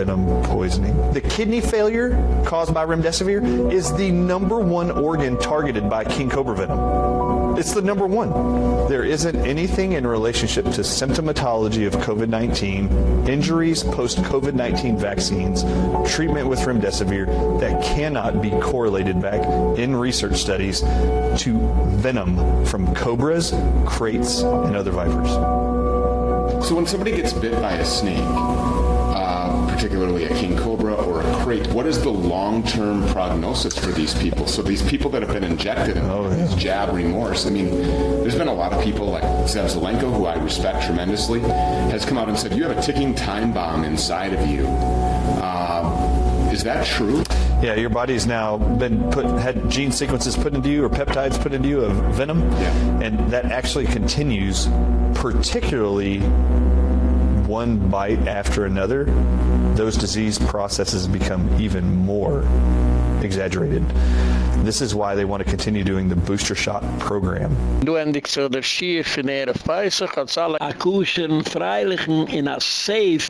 venom poisoning. The kidney failure caused by remdesivir is the number one organ targeted by king cobra venom. It's the number one. There isn't anything in relationship to symptomatology of COVID-19, injuries post COVID-19 vaccines, treatment with remdesivir that cannot be correlated back in research studies to venom from cobras, kraits, and other vipers. So when somebody gets bit by a snake, particularly a king cobra or a krait, what is the long-term prognosis for these people? So these people that have been injected in oh, yeah. jab remorse, I mean, there's been a lot of people like Zev Zelenko, who I respect tremendously, has come out and said, you have a ticking time bomb inside of you. Uh, is that true? Yeah, your body's now been put had gene sequences put into you or peptides put into you of venom. Yeah. And that actually continues particularly one bite after another, those disease processes become even more exaggerated. This is why they want to continue doing the booster shot program. Du der freilichen in a safe.